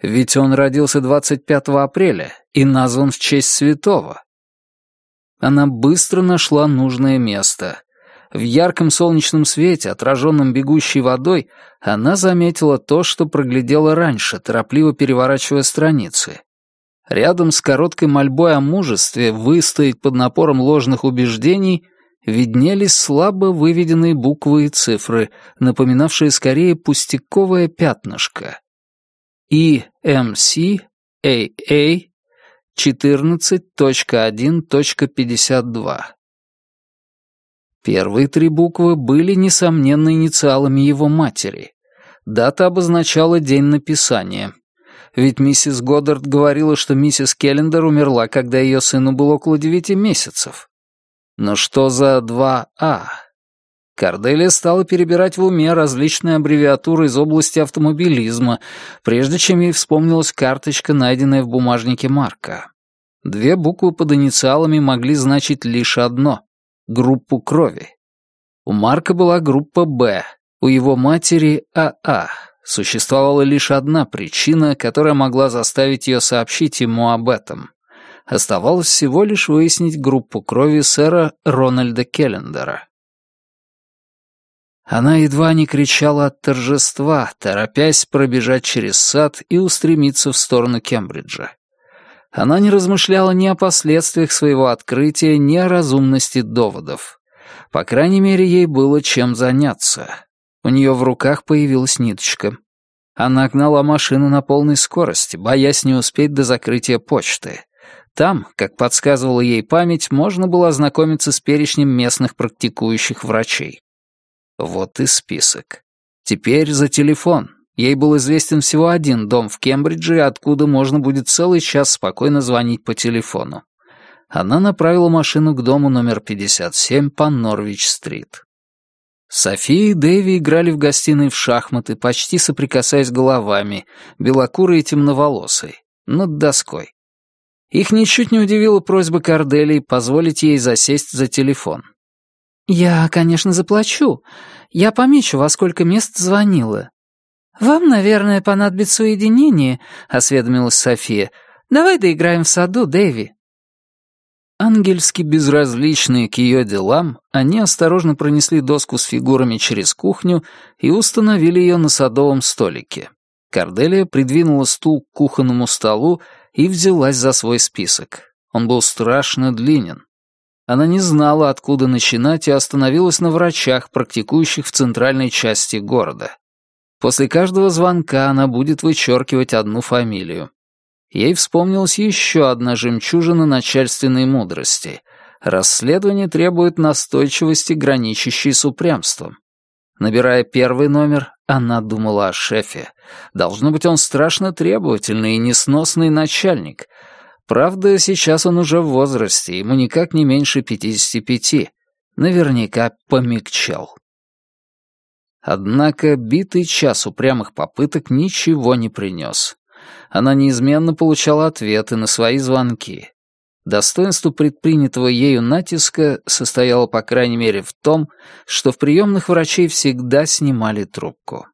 Ведь он родился 25 апреля и назван в честь святого. Она быстро нашла нужное место. В ярком солнечном свете, отраженном бегущей водой, она заметила то, что проглядела раньше, торопливо переворачивая страницы. Рядом с короткой мольбой о мужестве выстоять под напором ложных убеждений виднелись слабо выведенные буквы и цифры, напоминавшие скорее пустяковое пятнышко. EMC AA 14.1.52 Первые три буквы были, несомненно, инициалами его матери. Дата обозначала день написания — ведь миссис Годдард говорила, что миссис Келлендер умерла, когда ее сыну было около девяти месяцев. Но что за 2А? Корделия стала перебирать в уме различные аббревиатуры из области автомобилизма, прежде чем ей вспомнилась карточка, найденная в бумажнике Марка. Две буквы под инициалами могли значить лишь одно — группу крови. У Марка была группа «Б», у его матери — АА. Существовала лишь одна причина, которая могла заставить ее сообщить ему об этом. Оставалось всего лишь выяснить группу крови сэра Рональда Келлендера. Она едва не кричала от торжества, торопясь пробежать через сад и устремиться в сторону Кембриджа. Она не размышляла ни о последствиях своего открытия, ни о разумности доводов. По крайней мере, ей было чем заняться. У нее в руках появилась ниточка. Она гнала машину на полной скорости, боясь не успеть до закрытия почты. Там, как подсказывала ей память, можно было ознакомиться с перечнем местных практикующих врачей. Вот и список. Теперь за телефон. Ей был известен всего один дом в Кембридже, откуда можно будет целый час спокойно звонить по телефону. Она направила машину к дому номер 57 по Норвич-стрит. София и Дэви играли в гостиной в шахматы, почти соприкасаясь головами, белокурые и темноволосые, над доской. Их ничуть не удивила просьба Корделии позволить ей засесть за телефон. «Я, конечно, заплачу. Я помечу, во сколько мест звонила». «Вам, наверное, понадобится уединение», — осведомилась София. «Давай доиграем в саду, Дэви». Ангельски безразличные к ее делам, они осторожно пронесли доску с фигурами через кухню и установили ее на садовом столике. Корделия придвинула стул к кухонному столу и взялась за свой список. Он был страшно длинен. Она не знала, откуда начинать, и остановилась на врачах, практикующих в центральной части города. После каждого звонка она будет вычеркивать одну фамилию. Ей вспомнилась еще одна жемчужина начальственной мудрости. Расследование требует настойчивости, граничащей с упрямством. Набирая первый номер, она думала о шефе. Должно быть, он страшно требовательный и несносный начальник — Правда, сейчас он уже в возрасте, ему никак не меньше 55. Наверняка помягчал. Однако битый час упрямых попыток ничего не принес. Она неизменно получала ответы на свои звонки. Достоинство предпринятого ею натиска состояло, по крайней мере, в том, что в приемных врачей всегда снимали трубку.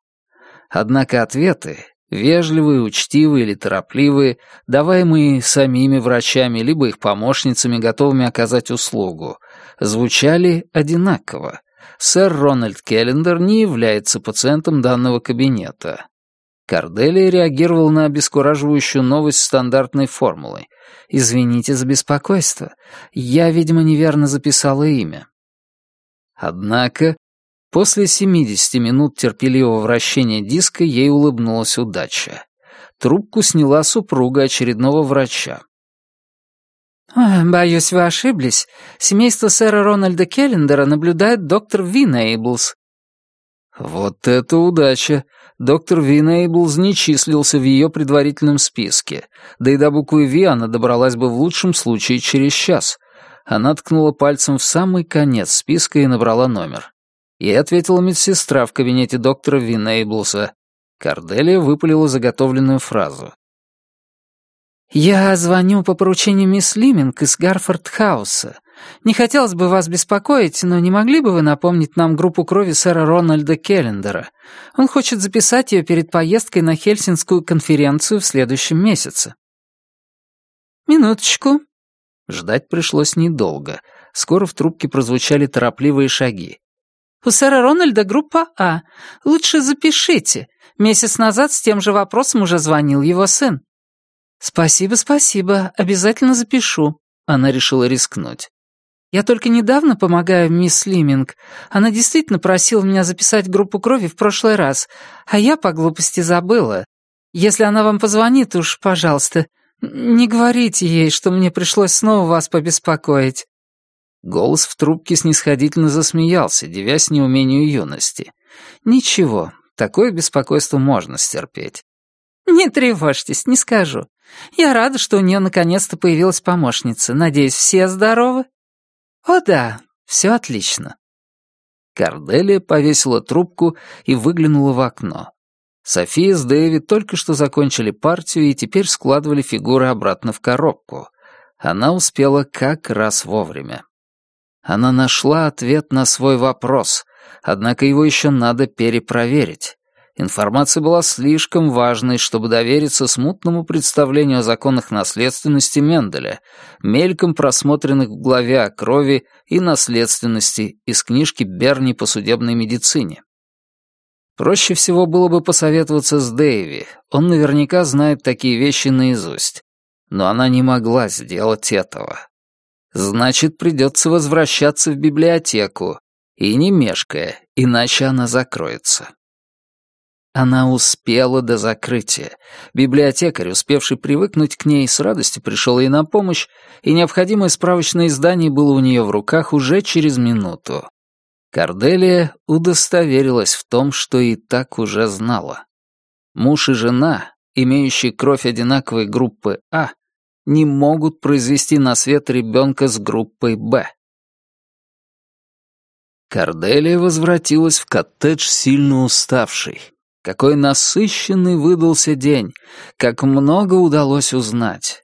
Однако ответы, Вежливые, учтивые или торопливые, даваемые самими врачами либо их помощницами, готовыми оказать услугу, звучали одинаково. Сэр Рональд Келлендер не является пациентом данного кабинета. Корделия реагировал на обескураживающую новость стандартной формулой. «Извините за беспокойство. Я, видимо, неверно записала имя». Однако После 70 минут терпеливого вращения диска ей улыбнулась удача. Трубку сняла супруга очередного врача. «Боюсь, вы ошиблись. Семейство сэра Рональда Келлендера наблюдает доктор Винейблс». Вот это удача. Доктор Винейблс не числился в ее предварительном списке, да и до буквы «Ви» она добралась бы в лучшем случае через час. Она ткнула пальцем в самый конец списка и набрала номер. Ей ответила медсестра в кабинете доктора Винейблса. Корделия выпалила заготовленную фразу. «Я звоню по поручению мисс Лиминг из Гарфорд-хауса. Не хотелось бы вас беспокоить, но не могли бы вы напомнить нам группу крови сэра Рональда Келлендера? Он хочет записать ее перед поездкой на Хельсинскую конференцию в следующем месяце». «Минуточку». Ждать пришлось недолго. Скоро в трубке прозвучали торопливые шаги. У сэра Рональда группа А. Лучше запишите. Месяц назад с тем же вопросом уже звонил его сын». «Спасибо, спасибо. Обязательно запишу». Она решила рискнуть. «Я только недавно помогаю мисс Лиминг. Она действительно просила меня записать группу крови в прошлый раз, а я по глупости забыла. Если она вам позвонит, уж, пожалуйста, не говорите ей, что мне пришлось снова вас побеспокоить». Голос в трубке снисходительно засмеялся, девясь неумению юности. «Ничего, такое беспокойство можно стерпеть». «Не тревожьтесь, не скажу. Я рада, что у нее наконец-то появилась помощница. Надеюсь, все здоровы?» «О да, все отлично». Карделия повесила трубку и выглянула в окно. София с Дэви только что закончили партию и теперь складывали фигуры обратно в коробку. Она успела как раз вовремя. Она нашла ответ на свой вопрос, однако его еще надо перепроверить. Информация была слишком важной, чтобы довериться смутному представлению о законах наследственности Менделя, мельком просмотренных в главе о крови и наследственности из книжки Берни по судебной медицине. Проще всего было бы посоветоваться с Дэйви, он наверняка знает такие вещи наизусть. Но она не могла сделать этого. Значит, придется возвращаться в библиотеку, и не мешкая, иначе она закроется. Она успела до закрытия. Библиотекарь, успевший привыкнуть к ней, с радостью пришел ей на помощь, и необходимое справочное издание было у нее в руках уже через минуту. Корделия удостоверилась в том, что и так уже знала. Муж и жена, имеющие кровь одинаковой группы А, не могут произвести на свет ребенка с группой Б. Корделия возвратилась в коттедж сильно уставшей. Какой насыщенный выдался день, как много удалось узнать.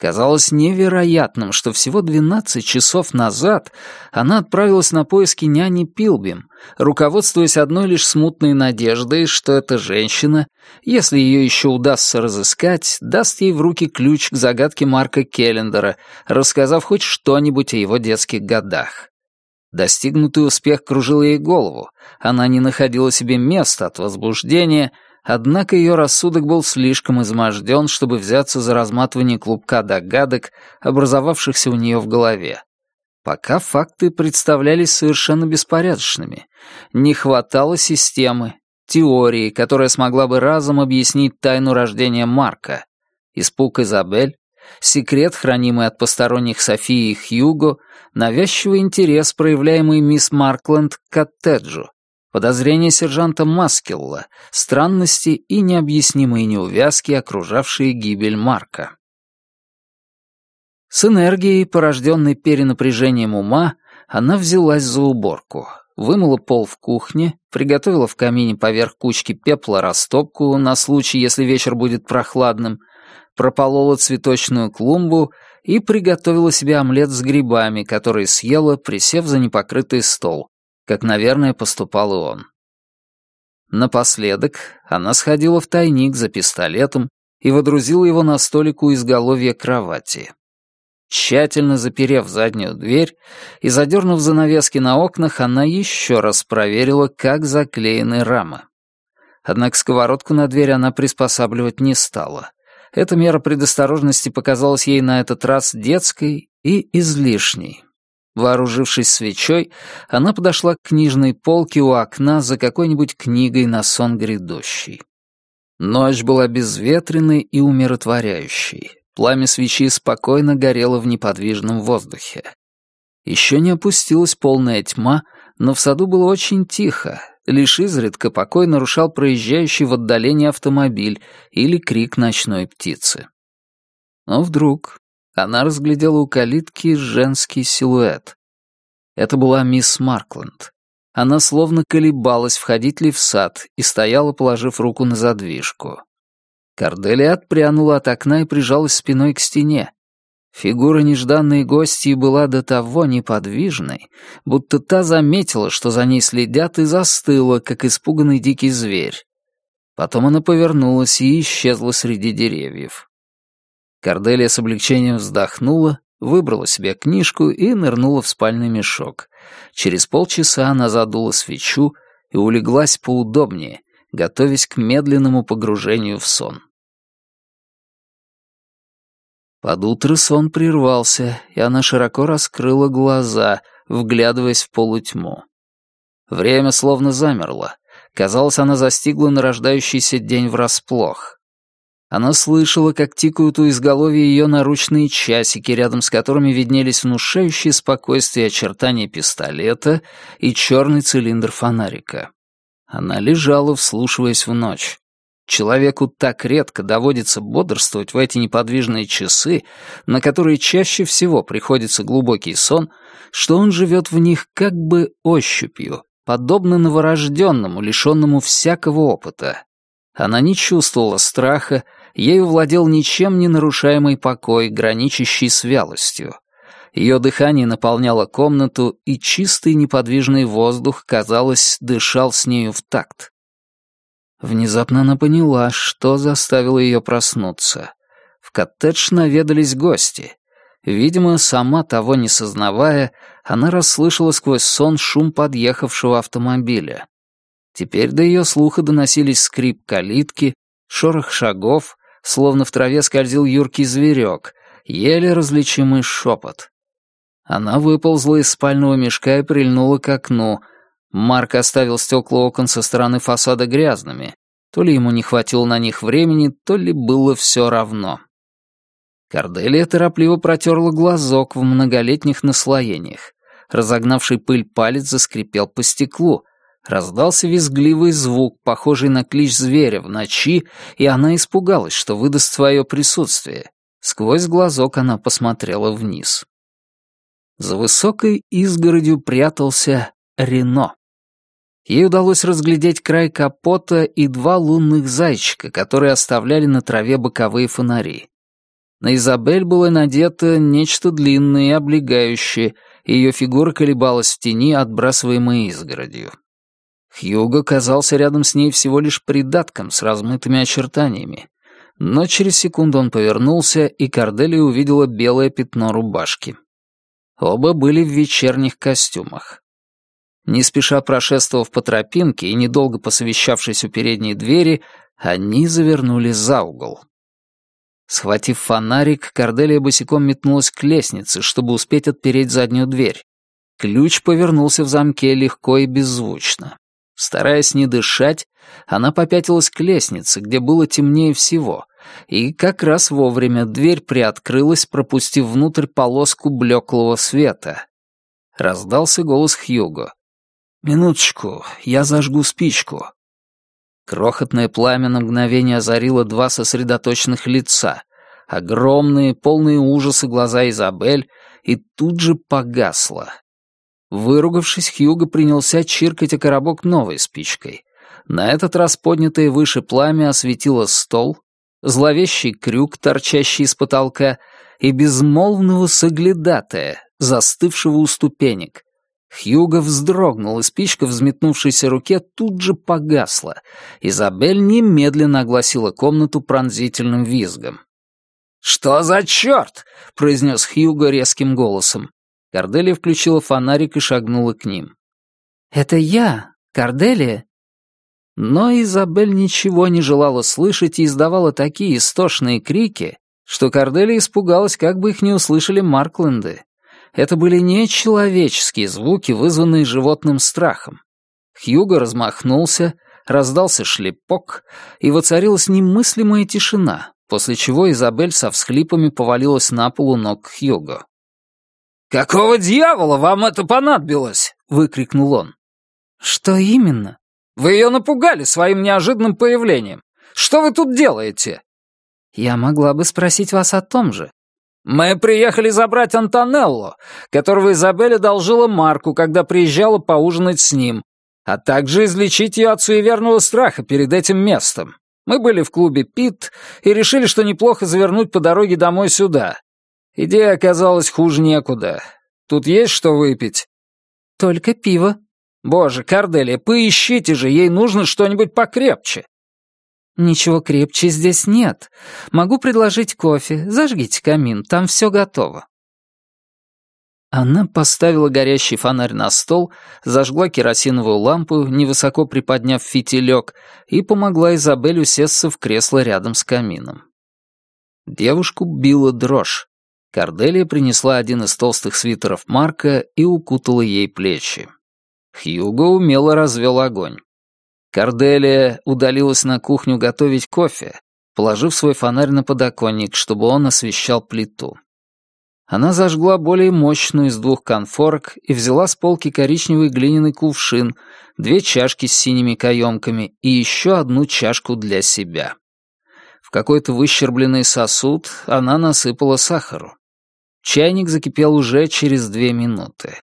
Казалось невероятным, что всего 12 часов назад она отправилась на поиски няни Пилбим, руководствуясь одной лишь смутной надеждой, что эта женщина, если ее еще удастся разыскать, даст ей в руки ключ к загадке Марка Келлендера, рассказав хоть что-нибудь о его детских годах. Достигнутый успех кружил ей голову. Она не находила себе места от возбуждения, однако ее рассудок был слишком изможден, чтобы взяться за разматывание клубка догадок, образовавшихся у нее в голове. Пока факты представлялись совершенно беспорядочными. Не хватало системы, теории, которая смогла бы разом объяснить тайну рождения Марка. Испуг Изабель, секрет, хранимый от посторонних Софии и Хьюго, навязчивый интерес, проявляемый мисс Маркленд к коттеджу, подозрения сержанта Маскелла, странности и необъяснимые неувязки, окружавшие гибель Марка. С энергией, порожденной перенапряжением ума, она взялась за уборку, вымыла пол в кухне, приготовила в камине поверх кучки пепла растопку на случай, если вечер будет прохладным, прополола цветочную клумбу и приготовила себе омлет с грибами, который съела, присев за непокрытый стол, как, наверное, поступал и он. Напоследок она сходила в тайник за пистолетом и водрузила его на столик у изголовья кровати. Тщательно заперев заднюю дверь и задернув занавески на окнах, она еще раз проверила, как заклеены рамы. Однако сковородку на дверь она приспосабливать не стала. Эта мера предосторожности показалась ей на этот раз детской и излишней. Вооружившись свечой, она подошла к книжной полке у окна за какой-нибудь книгой на сон грядущий. Ночь была безветренной и умиротворяющей. Пламя свечи спокойно горело в неподвижном воздухе. Еще не опустилась полная тьма, но в саду было очень тихо, Лишь изредка покой нарушал проезжающий в отдалении автомобиль или крик ночной птицы. Но вдруг она разглядела у калитки женский силуэт. Это была мисс Маркленд. Она словно колебалась, входить ли в сад, и стояла, положив руку на задвижку. Корделия отпрянула от окна и прижалась спиной к стене. Фигура нежданной гостьи была до того неподвижной, будто та заметила, что за ней следят, и застыла, как испуганный дикий зверь. Потом она повернулась и исчезла среди деревьев. Корделия с облегчением вздохнула, выбрала себе книжку и нырнула в спальный мешок. Через полчаса она задула свечу и улеглась поудобнее, готовясь к медленному погружению в сон. Под утро сон прервался, и она широко раскрыла глаза, вглядываясь в полутьму. Время словно замерло. Казалось, она застигла нарождающийся день врасплох. Она слышала, как тикают у изголовья ее наручные часики, рядом с которыми виднелись внушающие спокойствие очертания пистолета и черный цилиндр фонарика. Она лежала, вслушиваясь в ночь. Человеку так редко доводится бодрствовать в эти неподвижные часы, на которые чаще всего приходится глубокий сон, что он живет в них как бы ощупью, подобно новорожденному, лишенному всякого опыта. Она не чувствовала страха, ею владел ничем не нарушаемый покой, граничащий с вялостью. Ее дыхание наполняло комнату, и чистый неподвижный воздух, казалось, дышал с нею в такт. Внезапно она поняла, что заставило ее проснуться. В коттедж наведались гости. Видимо, сама того не сознавая, она расслышала сквозь сон шум подъехавшего автомобиля. Теперь до ее слуха доносились скрип калитки, шорох шагов, словно в траве скользил юркий зверек, еле различимый шепот. Она выползла из спального мешка и прильнула к окну. Марк оставил стекла окон со стороны фасада грязными. То ли ему не хватило на них времени, то ли было все равно. Корделия торопливо протерла глазок в многолетних наслоениях. Разогнавший пыль палец заскрипел по стеклу. Раздался визгливый звук, похожий на клич зверя в ночи, и она испугалась, что выдаст свое присутствие. Сквозь глазок она посмотрела вниз. За высокой изгородью прятался Рено. Ей удалось разглядеть край капота и два лунных зайчика, которые оставляли на траве боковые фонари. На Изабель было надето нечто длинное и облегающее, и ее фигура колебалась в тени, отбрасываемой изгородью. Хьюго казался рядом с ней всего лишь придатком с размытыми очертаниями. Но через секунду он повернулся, и Корделия увидела белое пятно рубашки. Оба были в вечерних костюмах. Не спеша прошествовав по тропинке и недолго посовещавшись у передней двери, они завернули за угол. Схватив фонарик, Корделия босиком метнулась к лестнице, чтобы успеть отпереть заднюю дверь. Ключ повернулся в замке легко и беззвучно. Стараясь не дышать, она попятилась к лестнице, где было темнее всего, и как раз вовремя дверь приоткрылась, пропустив внутрь полоску блеклого света. Раздался голос Хьюго. «Минуточку, я зажгу спичку». Крохотное пламя на мгновение озарило два сосредоточенных лица, огромные, полные ужаса глаза Изабель, и тут же погасло. Выругавшись, Хьюго принялся чиркать о коробок новой спичкой. На этот раз поднятое выше пламя осветило стол, зловещий крюк, торчащий из потолка, и безмолвного соглядатая, застывшего у ступенек, Хьюго вздрогнул, и спичка, взметнувшейся руке, тут же погасла. Изабель немедленно огласила комнату пронзительным визгом. «Что за черт?» — произнес Хьюго резким голосом. Корделия включила фонарик и шагнула к ним. «Это я, Корделия?» Но Изабель ничего не желала слышать и издавала такие истошные крики, что Корделия испугалась, как бы их не услышали Маркленды. Это были не человеческие звуки, вызванные животным страхом. Хьюго размахнулся, раздался шлепок, и воцарилась немыслимая тишина, после чего Изабель со всхлипами повалилась на полу ног Хьюго. «Какого дьявола вам это понадобилось?» — выкрикнул он. «Что именно?» «Вы ее напугали своим неожиданным появлением. Что вы тут делаете?» «Я могла бы спросить вас о том же. «Мы приехали забрать Антонелло, которого Изабелля должила Марку, когда приезжала поужинать с ним, а также излечить ее от суеверного страха перед этим местом. Мы были в клубе «Пит» и решили, что неплохо завернуть по дороге домой сюда. Идея оказалась хуже некуда. Тут есть что выпить?» «Только пиво». «Боже, Карделия, поищите же, ей нужно что-нибудь покрепче». «Ничего крепче здесь нет. Могу предложить кофе. Зажгите камин, там все готово». Она поставила горящий фонарь на стол, зажгла керосиновую лампу, невысоко приподняв фитилек, и помогла Изабель усесться в кресло рядом с камином. Девушку била дрожь. Корделия принесла один из толстых свитеров Марка и укутала ей плечи. Хьюго умело развел огонь. Корделия удалилась на кухню готовить кофе, положив свой фонарь на подоконник, чтобы он освещал плиту. Она зажгла более мощную из двух конфорок и взяла с полки коричневый глиняный кувшин, две чашки с синими каемками и еще одну чашку для себя. В какой-то выщербленный сосуд она насыпала сахару. Чайник закипел уже через две минуты.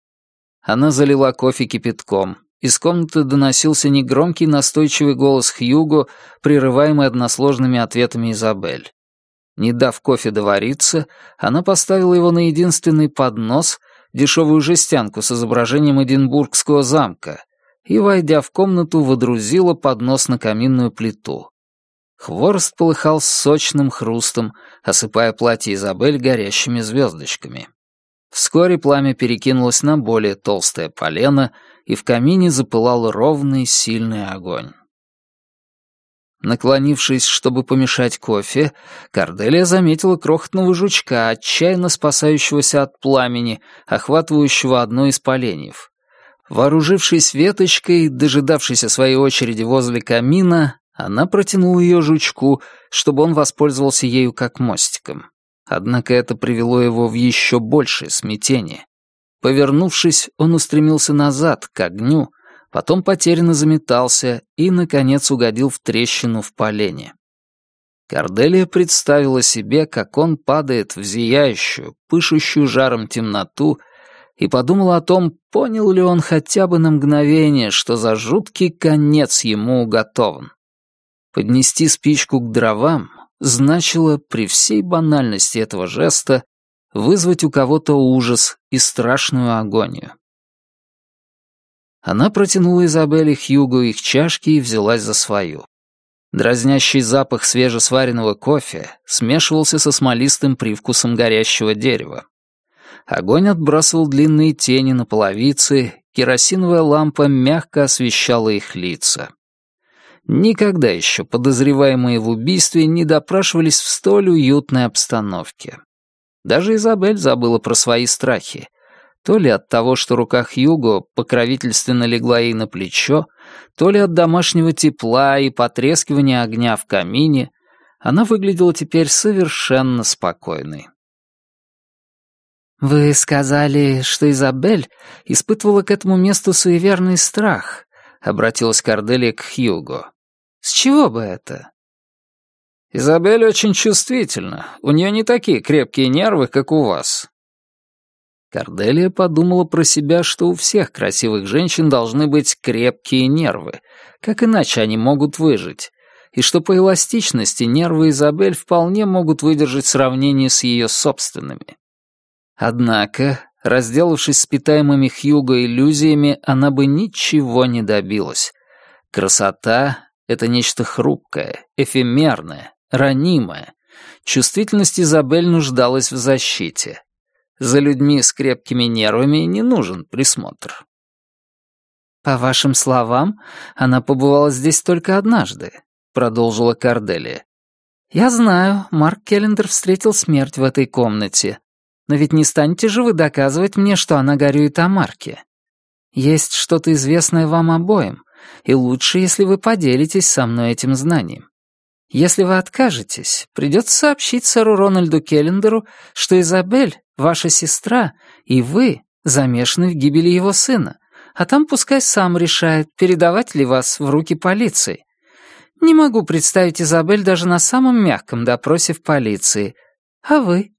Она залила кофе кипятком, из комнаты доносился негромкий настойчивый голос Хьюго, прерываемый односложными ответами Изабель. Не дав кофе довариться, она поставила его на единственный поднос, дешевую жестянку с изображением Эдинбургского замка, и, войдя в комнату, водрузила поднос на каминную плиту. Хворост полыхал с сочным хрустом, осыпая платье Изабель горящими звездочками. Вскоре пламя перекинулось на более толстое полено, и в камине запылал ровный сильный огонь. Наклонившись, чтобы помешать кофе, Корделия заметила крохотного жучка, отчаянно спасающегося от пламени, охватывающего одно из поленьев. Вооружившись веточкой, дожидавшейся своей очереди возле камина, она протянула ее жучку, чтобы он воспользовался ею как мостиком. Однако это привело его в еще большее смятение. Повернувшись, он устремился назад, к огню, потом потерянно заметался и, наконец, угодил в трещину в полене. Корделия представила себе, как он падает в зияющую, пышущую жаром темноту, и подумала о том, понял ли он хотя бы на мгновение, что за жуткий конец ему уготован. Поднести спичку к дровам значило при всей банальности этого жеста вызвать у кого-то ужас и страшную агонию. Она протянула Изабелле Хьюго их чашки и взялась за свою. Дразнящий запах свежесваренного кофе смешивался со смолистым привкусом горящего дерева. Огонь отбрасывал длинные тени на половицы, керосиновая лампа мягко освещала их лица. Никогда еще подозреваемые в убийстве не допрашивались в столь уютной обстановке. Даже Изабель забыла про свои страхи — то ли от того, что рука Хьюго покровительственно легла ей на плечо, то ли от домашнего тепла и потрескивания огня в камине, она выглядела теперь совершенно спокойной. «Вы сказали, что Изабель испытывала к этому месту суеверный страх», — обратилась Корделия к Хьюго. «С чего бы это?» «Изабель очень чувствительна. У нее не такие крепкие нервы, как у вас. Корделия подумала про себя, что у всех красивых женщин должны быть крепкие нервы, как иначе они могут выжить, и что по эластичности нервы Изабель вполне могут выдержать сравнение с ее собственными. Однако, разделавшись с питаемыми Хьюго иллюзиями, она бы ничего не добилась. Красота — это нечто хрупкое, эфемерное, ранимое. Чувствительность Изабель нуждалась в защите. За людьми с крепкими нервами не нужен присмотр. «По вашим словам, она побывала здесь только однажды», — продолжила Карделия. «Я знаю, Марк Келлендер встретил смерть в этой комнате. Но ведь не станете же вы доказывать мне, что она горюет о Марке. Есть что-то известное вам обоим, и лучше, если вы поделитесь со мной этим знанием. Если вы откажетесь, придется сообщить сэру Рональду Келлендеру, что Изабель, ваша сестра, и вы замешаны в гибели его сына, а там пускай сам решает, передавать ли вас в руки полиции. Не могу представить Изабель даже на самом мягком допросе в полиции. А вы?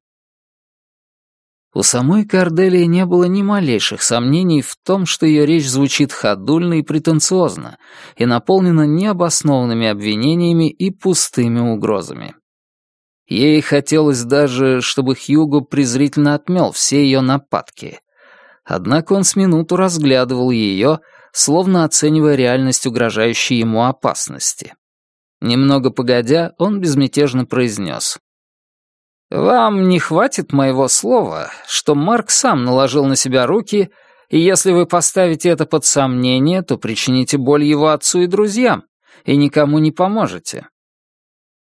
У самой Корделии не было ни малейших сомнений в том, что ее речь звучит ходульно и претенциозно и наполнена необоснованными обвинениями и пустыми угрозами. Ей хотелось даже, чтобы Хьюго презрительно отмел все ее нападки. Однако он с минуту разглядывал ее, словно оценивая реальность угрожающей ему опасности. Немного погодя, он безмятежно произнес. «Вам не хватит моего слова, что Марк сам наложил на себя руки, и если вы поставите это под сомнение, то причините боль его отцу и друзьям, и никому не поможете».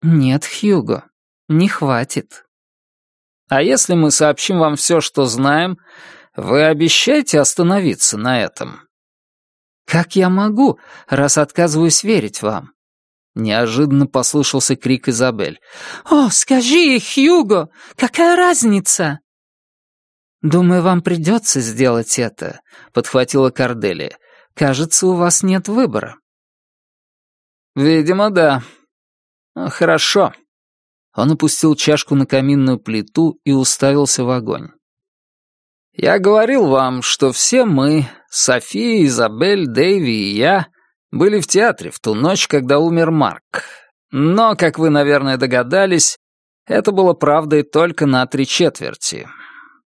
«Нет, Хьюго, не хватит». «А если мы сообщим вам все, что знаем, вы обещаете остановиться на этом?» «Как я могу, раз отказываюсь верить вам? Неожиданно послышался крик Изабель. «О, скажи, Хьюго, какая разница?» «Думаю, вам придется сделать это», — подхватила Корделия. «Кажется, у вас нет выбора». «Видимо, да. Хорошо». Он опустил чашку на каминную плиту и уставился в огонь. «Я говорил вам, что все мы, София, Изабель, Дэйви и я, были в театре в ту ночь, когда умер Марк. Но, как вы, наверное, догадались, это было правдой только на три четверти.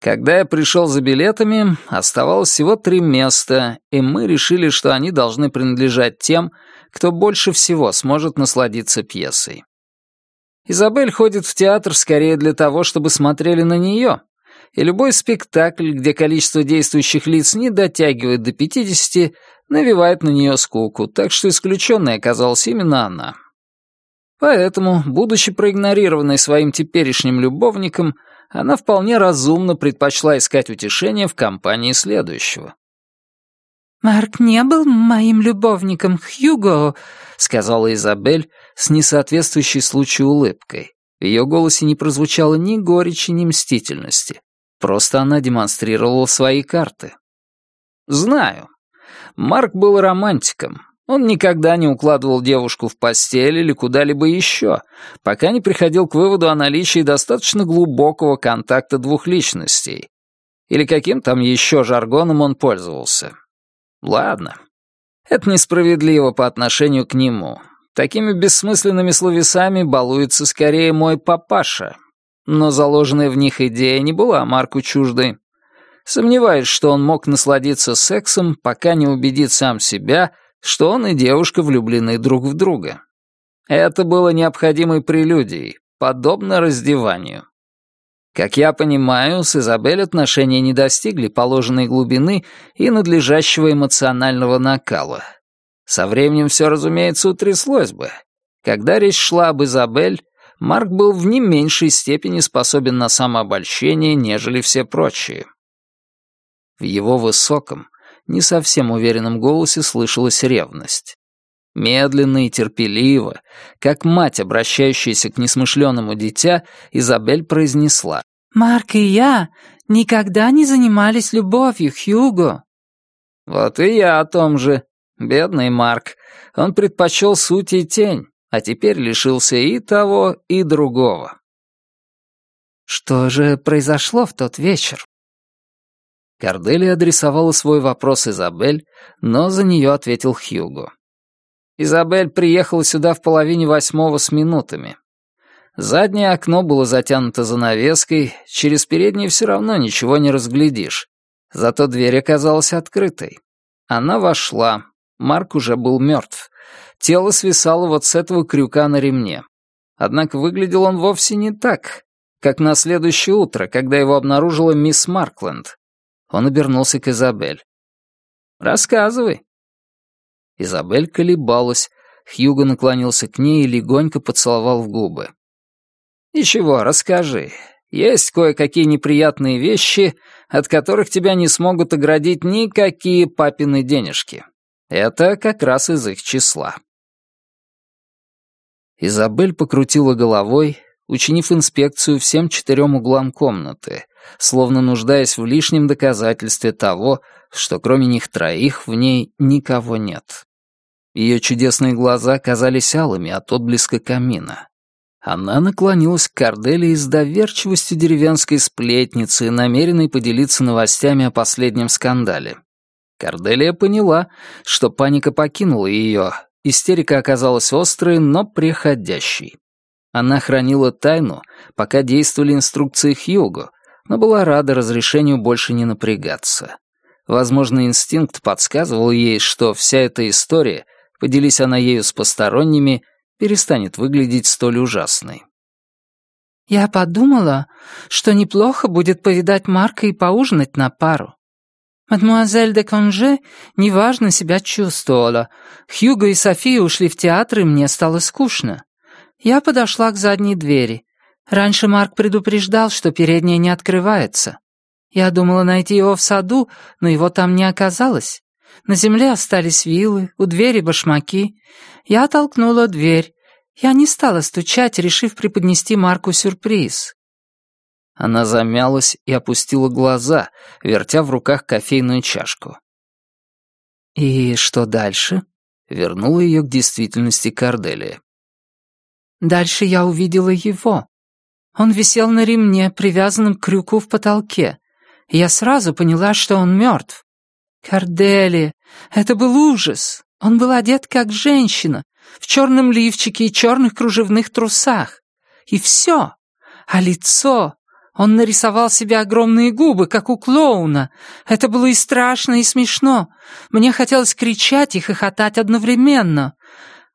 Когда я пришел за билетами, оставалось всего три места, и мы решили, что они должны принадлежать тем, кто больше всего сможет насладиться пьесой. Изабель ходит в театр скорее для того, чтобы смотрели на нее, и любой спектакль, где количество действующих лиц не дотягивает до 50, навевает на нее скуку, так что исключенной оказалась именно она. Поэтому, будучи проигнорированной своим теперешним любовником, она вполне разумно предпочла искать утешение в компании следующего. «Марк не был моим любовником, Хьюго», — сказала Изабель с несоответствующей случаю улыбкой. В ее голосе не прозвучало ни горечи, ни мстительности. Просто она демонстрировала свои карты. «Знаю. Марк был романтиком, он никогда не укладывал девушку в постель или куда-либо еще, пока не приходил к выводу о наличии достаточно глубокого контакта двух личностей. Или каким там еще жаргоном он пользовался. Ладно. Это несправедливо по отношению к нему. Такими бессмысленными словесами балуется скорее мой папаша. Но заложенная в них идея не была Марку чуждой. Сомневаюсь, что он мог насладиться сексом, пока не убедит сам себя — что он и девушка влюблены друг в друга. Это было необходимой прелюдией, подобно раздеванию. Как я понимаю, с Изабель отношения не достигли положенной глубины и надлежащего эмоционального накала. Со временем все, разумеется, утряслось бы. Когда речь шла об Изабель, Марк был в не меньшей степени способен на самообольщение, нежели все прочие. В его высоком, не совсем уверенном голосе слышалась ревность. Медленно и терпеливо, как мать, обращающаяся к несмышленному дитя, Изабель произнесла. «Марк и я никогда не занимались любовью, Хьюго». «Вот и я о том же. Бедный Марк. Он предпочел суть и тень, а теперь лишился и того, и другого». «Что же произошло в тот вечер?» Корделия адресовала свой вопрос Изабель, но за нее ответил Хьюго. Изабель приехала сюда в половине восьмого с минутами. Заднее окно было затянуто занавеской, через переднее все равно ничего не разглядишь. Зато дверь оказалась открытой. Она вошла. Марк уже был мертв. Тело свисало вот с этого крюка на ремне. Однако выглядел он вовсе не так, как на следующее утро, когда его обнаружила мисс Маркленд. Он обернулся к Изабель. «Рассказывай». Изабель колебалась. Хьюго наклонился к ней и легонько поцеловал в губы. «Ничего, расскажи. Есть кое-какие неприятные вещи, от которых тебя не смогут оградить никакие папины денежки. Это как раз из их числа». Изабель покрутила головой, учинив инспекцию всем четырем углам комнаты, словно нуждаясь в лишнем доказательстве того, что кроме них троих в ней никого нет. Ее чудесные глаза казались алыми от отблеска камина. Она наклонилась к Корделии с доверчивостью деревенской сплетницы, намеренной поделиться новостями о последнем скандале. Корделия поняла, что паника покинула ее, истерика оказалась острой, но преходящей. Она хранила тайну, пока действовали инструкции Хьюго, но была рада разрешению больше не напрягаться. Возможно, инстинкт подсказывал ей, что вся эта история, поделись она ею с посторонними, перестанет выглядеть столь ужасной. «Я подумала, что неплохо будет повидать Марка и поужинать на пару. Мадемуазель де Конже неважно себя чувствовала. Хьюго и София ушли в театр, и мне стало скучно. Я подошла к задней двери. Раньше Марк предупреждал, что передняя не открывается. Я думала найти его в саду, но его там не оказалось. На земле остались вилы, у двери башмаки. Я толкнула дверь. Я не стала стучать, решив преподнести Марку сюрприз. Она замялась и опустила глаза, вертя в руках кофейную чашку. «И что дальше?» — вернула ее к действительности Корделия. «Дальше я увидела его. Он висел на ремне, привязанном к крюку в потолке. Я сразу поняла, что он мертв. Кордели, это был ужас. Он был одет как женщина, в черном лифчике и черных кружевных трусах. И все. А лицо... Он нарисовал себе огромные губы, как у клоуна. Это было и страшно, и смешно. Мне хотелось кричать и хохотать одновременно.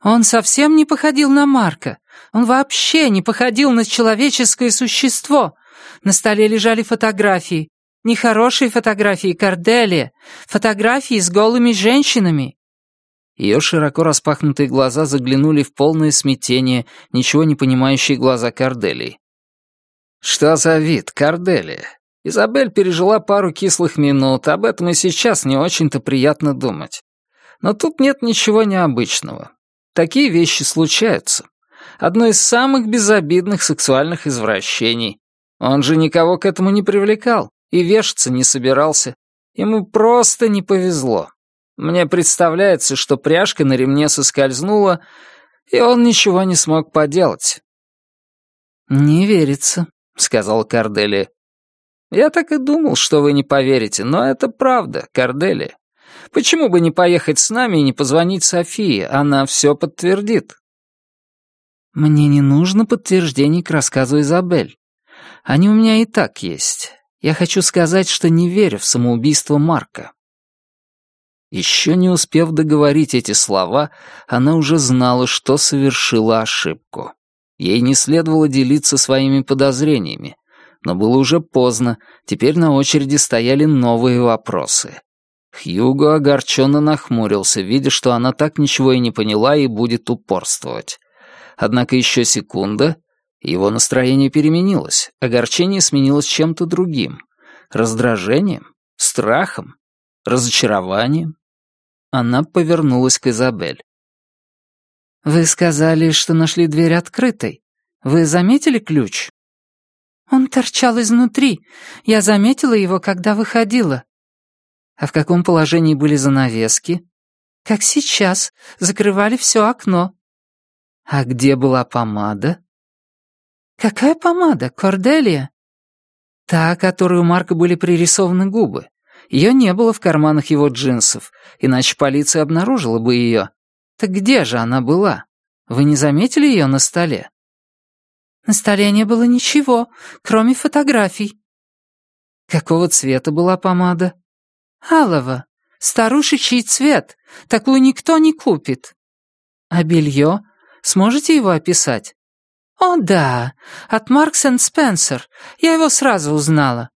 Он совсем не походил на Марка. Он вообще не походил на человеческое существо. На столе лежали фотографии. Нехорошие фотографии Корделия. Фотографии с голыми женщинами. Ее широко распахнутые глаза заглянули в полное смятение, ничего не понимающие глаза Корделии. «Что за вид, Корделия? Изабель пережила пару кислых минут, об этом и сейчас не очень-то приятно думать. Но тут нет ничего необычного. Такие вещи случаются. Одно из самых безобидных сексуальных извращений. Он же никого к этому не привлекал и вешаться не собирался. Ему просто не повезло. Мне представляется, что пряжка на ремне соскользнула, и он ничего не смог поделать. «Не верится», — сказала Корделия. «Я так и думал, что вы не поверите, но это правда, Корделия. Почему бы не поехать с нами и не позвонить Софии? Она все подтвердит». «Мне не нужно подтверждений к рассказу Изабель. Они у меня и так есть. Я хочу сказать, что не верю в самоубийство Марка». Еще не успев договорить эти слова, она уже знала, что совершила ошибку. Ей не следовало делиться своими подозрениями. Но было уже поздно, теперь на очереди стояли новые вопросы. Хьюго огорченно нахмурился, видя, что она так ничего и не поняла и будет упорствовать. Однако еще секунда, его настроение переменилось, огорчение сменилось чем-то другим. Раздражением? Страхом? Разочарованием? Она повернулась к Изабель. «Вы сказали, что нашли дверь открытой. Вы заметили ключ?» «Он торчал изнутри. Я заметила его, когда выходила». «А в каком положении были занавески?» «Как сейчас. Закрывали все окно». «А где была помада?» «Какая помада, Корделия?» «Та, которой у Марка были пририсованы губы. Ее не было в карманах его джинсов, иначе полиция обнаружила бы ее. Так где же она была? Вы не заметили ее на столе? На столе не было ничего, кроме фотографий. Какого цвета была помада? Алого. Старушечий цвет. Такую никто не купит. А белье? Сможете его описать? О, да, от Маркс энд Спенсер. Я его сразу узнала.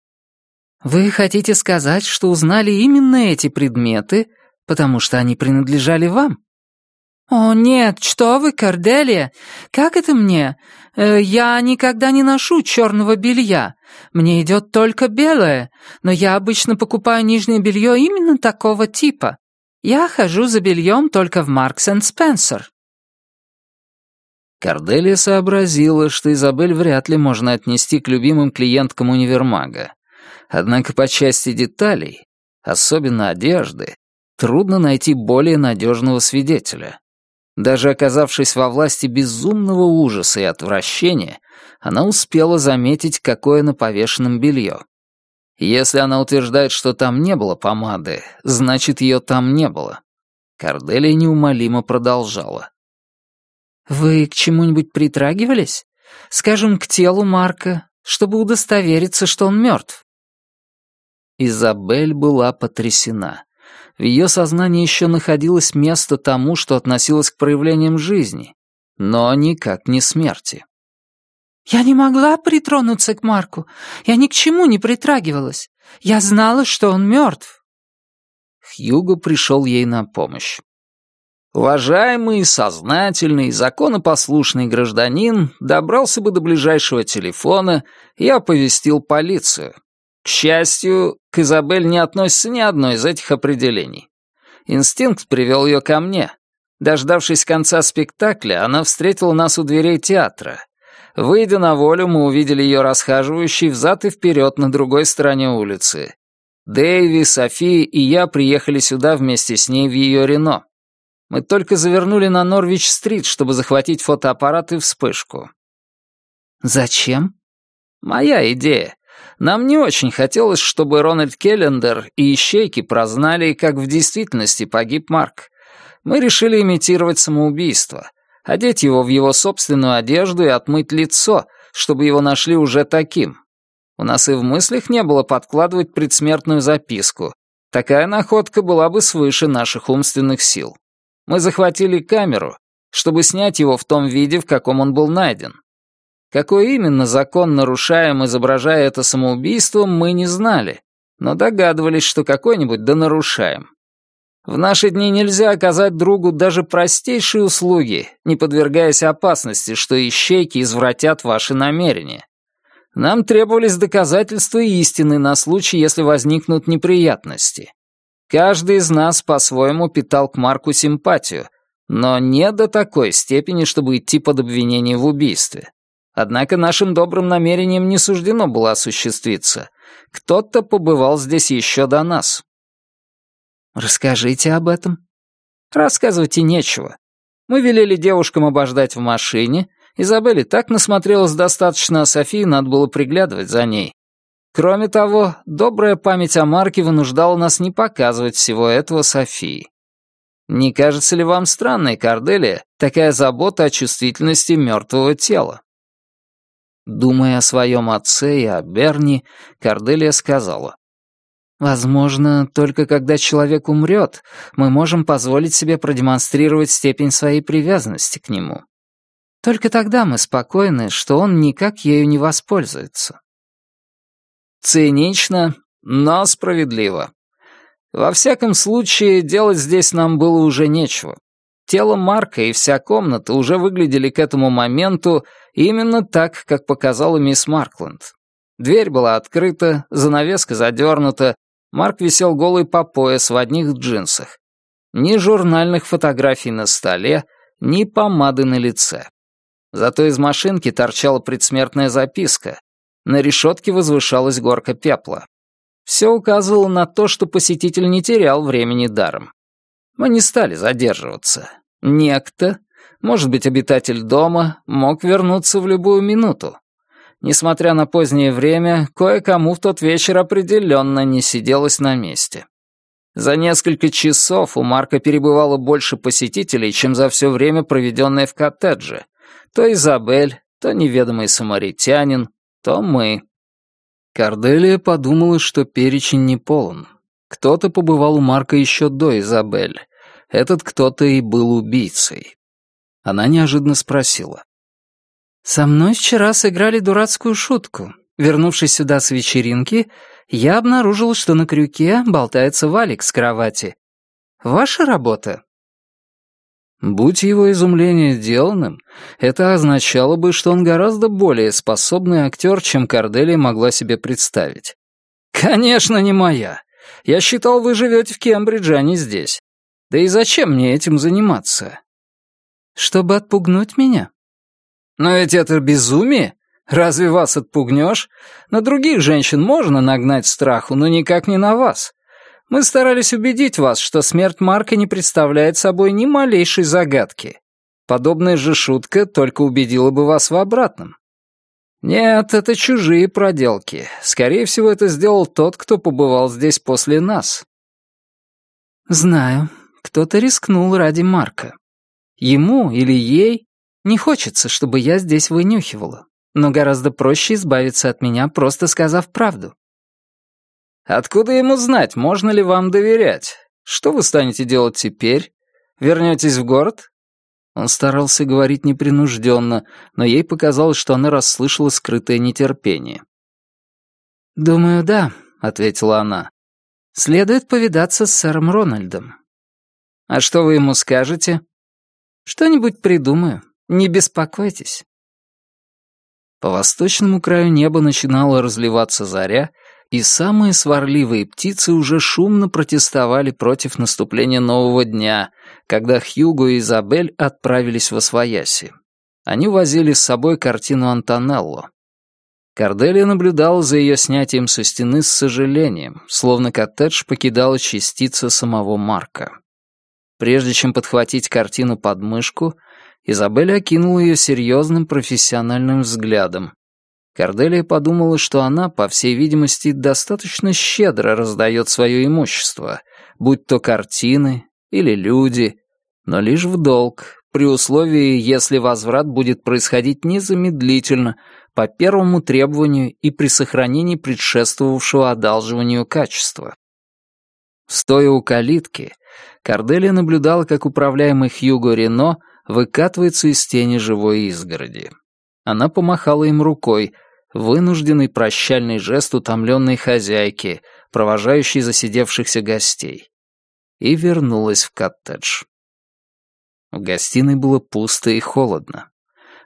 Вы хотите сказать, что узнали именно эти предметы, потому что они принадлежали вам? «О, нет, что вы, Корделия! Как это мне? Э, я никогда не ношу черного белья. Мне идет только белое, но я обычно покупаю нижнее белье именно такого типа. Я хожу за бельем только в Маркс энд Спенсер». Корделия сообразила, что Изабель вряд ли можно отнести к любимым клиенткам универмага. Однако по части деталей, особенно одежды, трудно найти более надежного свидетеля. Даже оказавшись во власти безумного ужаса и отвращения, она успела заметить, какое на повешенном белье. Если она утверждает, что там не было помады, значит, ее там не было. Корделия неумолимо продолжала. «Вы к чему-нибудь притрагивались? Скажем, к телу Марка, чтобы удостовериться, что он мертв?» Изабель была потрясена. В ее сознании еще находилось место тому, что относилось к проявлениям жизни, но никак не смерти. «Я не могла притронуться к Марку. Я ни к чему не притрагивалась. Я знала, что он мертв». Хьюго пришел ей на помощь. Уважаемый, сознательный, законопослушный гражданин добрался бы до ближайшего телефона и оповестил полицию. К счастью, к Изабель не относится ни одно из этих определений. Инстинкт привел ее ко мне. Дождавшись конца спектакля, она встретила нас у дверей театра. Выйдя на волю, мы увидели ее расхаживающей взад и вперед на другой стороне улицы. Дэйви, София и я приехали сюда вместе с ней в ее Рено. Мы только завернули на Норвич-стрит, чтобы захватить фотоаппарат и вспышку. «Зачем?» «Моя идея. Нам не очень хотелось, чтобы Рональд Келлендер и ищейки прознали, как в действительности погиб Марк. Мы решили имитировать самоубийство, одеть его в его собственную одежду и отмыть лицо, чтобы его нашли уже таким. У нас и в мыслях не было подкладывать предсмертную записку. Такая находка была бы свыше наших умственных сил. Мы захватили камеру, чтобы снять его в том виде, в каком он был найден. Какой именно закон нарушаем, изображая это самоубийством, мы не знали, но догадывались, что какой-нибудь да нарушаем. В наши дни нельзя оказать другу даже простейшие услуги, не подвергаясь опасности, что ищейки извратят ваши намерения. Нам требовались доказательства истины на случай, если возникнут неприятности. Каждый из нас по-своему питал к Марку симпатию, но не до такой степени, чтобы идти под обвинение в убийстве. Однако нашим добрым намерениям не суждено было осуществиться. Кто-то побывал здесь еще до нас. «Расскажите об этом». «Рассказывать и нечего. Мы велели девушкам обождать в машине. Изабелле так насмотрелась достаточно, а Софии надо было приглядывать за ней. Кроме того, добрая память о Марке вынуждала нас не показывать всего этого Софии. Не кажется ли вам странной, Корделия, такая забота о чувствительности мертвого тела?» Думая о своем отце и о Берни, Корделия сказала. Возможно, только когда человек умрет, мы можем позволить себе продемонстрировать степень своей привязанности к нему. Только тогда мы спокойны, что он никак ею не воспользуется. Цинично, но справедливо. Во всяком случае, делать здесь нам было уже нечего. Тело Марка и вся комната уже выглядели к этому моменту именно так, как показала мисс Маркленд. Дверь была открыта, занавеска задернута, Марк висел голый по пояс в одних джинсах. Ни журнальных фотографий на столе, ни помады на лице. Зато из машинки торчала предсмертная записка. На решетке возвышалась горка пепла. Все указывало на то, что посетитель не терял времени даром. Мы не стали задерживаться. Некто, может быть, обитатель дома, мог вернуться в любую минуту. Несмотря на позднее время, кое-кому в тот вечер определенно не сиделось на месте. За несколько часов у Марка перебывало больше посетителей, чем за все время, проведенное в коттедже. То Изабель, то неведомый самаритянин, то мы. Корделия подумала, что перечень не полон. Кто-то побывал у Марка еще до Изабель. Этот кто-то и был убийцей. Она неожиданно спросила. «Со мной вчера сыграли дурацкую шутку. Вернувшись сюда с вечеринки, я обнаружил, что на крюке болтается валик с кровати. Ваша работа?» Будь его изумление сделанным, это означало бы, что он гораздо более способный актер, чем Корделия могла себе представить. «Конечно, не моя. Я считал, вы живете в Кембридже, а не здесь. Да и зачем мне этим заниматься?» «Чтобы отпугнуть меня?» Но ведь это безумие. Разве вас отпугнешь? На других женщин можно нагнать страху, но никак не на вас. Мы старались убедить вас, что смерть Марка не представляет собой ни малейшей загадки. Подобная же шутка только убедила бы вас в обратном. Нет, это чужие проделки. Скорее всего, это сделал тот, кто побывал здесь после нас. Знаю, кто-то рискнул ради Марка. Ему или ей не хочется, чтобы я здесь вынюхивала, но гораздо проще избавиться от меня, просто сказав правду. Откуда ему знать, можно ли вам доверять? Что вы станете делать теперь? Вернетесь в город? Он старался говорить непринужденно, но ей показалось, что она расслышала скрытое нетерпение. «Думаю, да», — ответила она. «Следует повидаться с сэром Рональдом». «А что вы ему скажете?» «Что-нибудь придумаю. Не беспокойтесь. По восточному краю неба начинала разливаться заря, и самые сварливые птицы уже шумно протестовали против наступления нового дня, когда Хьюго и Изабель отправились в Освояси. Они возили с собой картину Антонелло. Корделия наблюдала за ее снятием со стены с сожалением, словно коттедж покидала частица самого Марка. Прежде чем подхватить картину под мышку, Изабель окинула ее серьезным профессиональным взглядом. Корделия подумала, что она, по всей видимости, достаточно щедро раздает свое имущество, будь то картины или люди, но лишь в долг, при условии, если возврат будет происходить незамедлительно, по первому требованию и при сохранении предшествовавшего одалживанию качества. Стоя у калитки, Корделия наблюдала, как управляемый Хьюго Рено выкатывается из тени живой изгороди. Она помахала им рукой, вынужденный прощальный жест утомленной хозяйки, провожающей засидевшихся гостей, и вернулась в коттедж. В гостиной было пусто и холодно.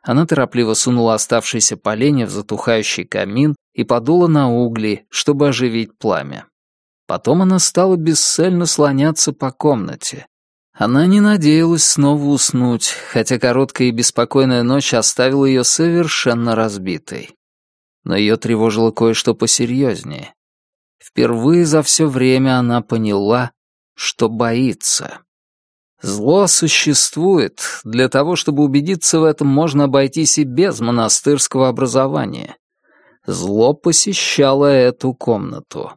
Она торопливо сунула оставшиеся поленья в затухающий камин и подула на угли, чтобы оживить пламя. Потом она стала бесцельно слоняться по комнате. Она не надеялась снова уснуть, хотя короткая и беспокойная ночь оставила ее совершенно разбитой. Но ее тревожило кое-что посерьезнее. Впервые за все время она поняла, что боится. Зло существует. Для того, чтобы убедиться в этом, можно обойтись и без монастырского образования. Зло посещало эту комнату.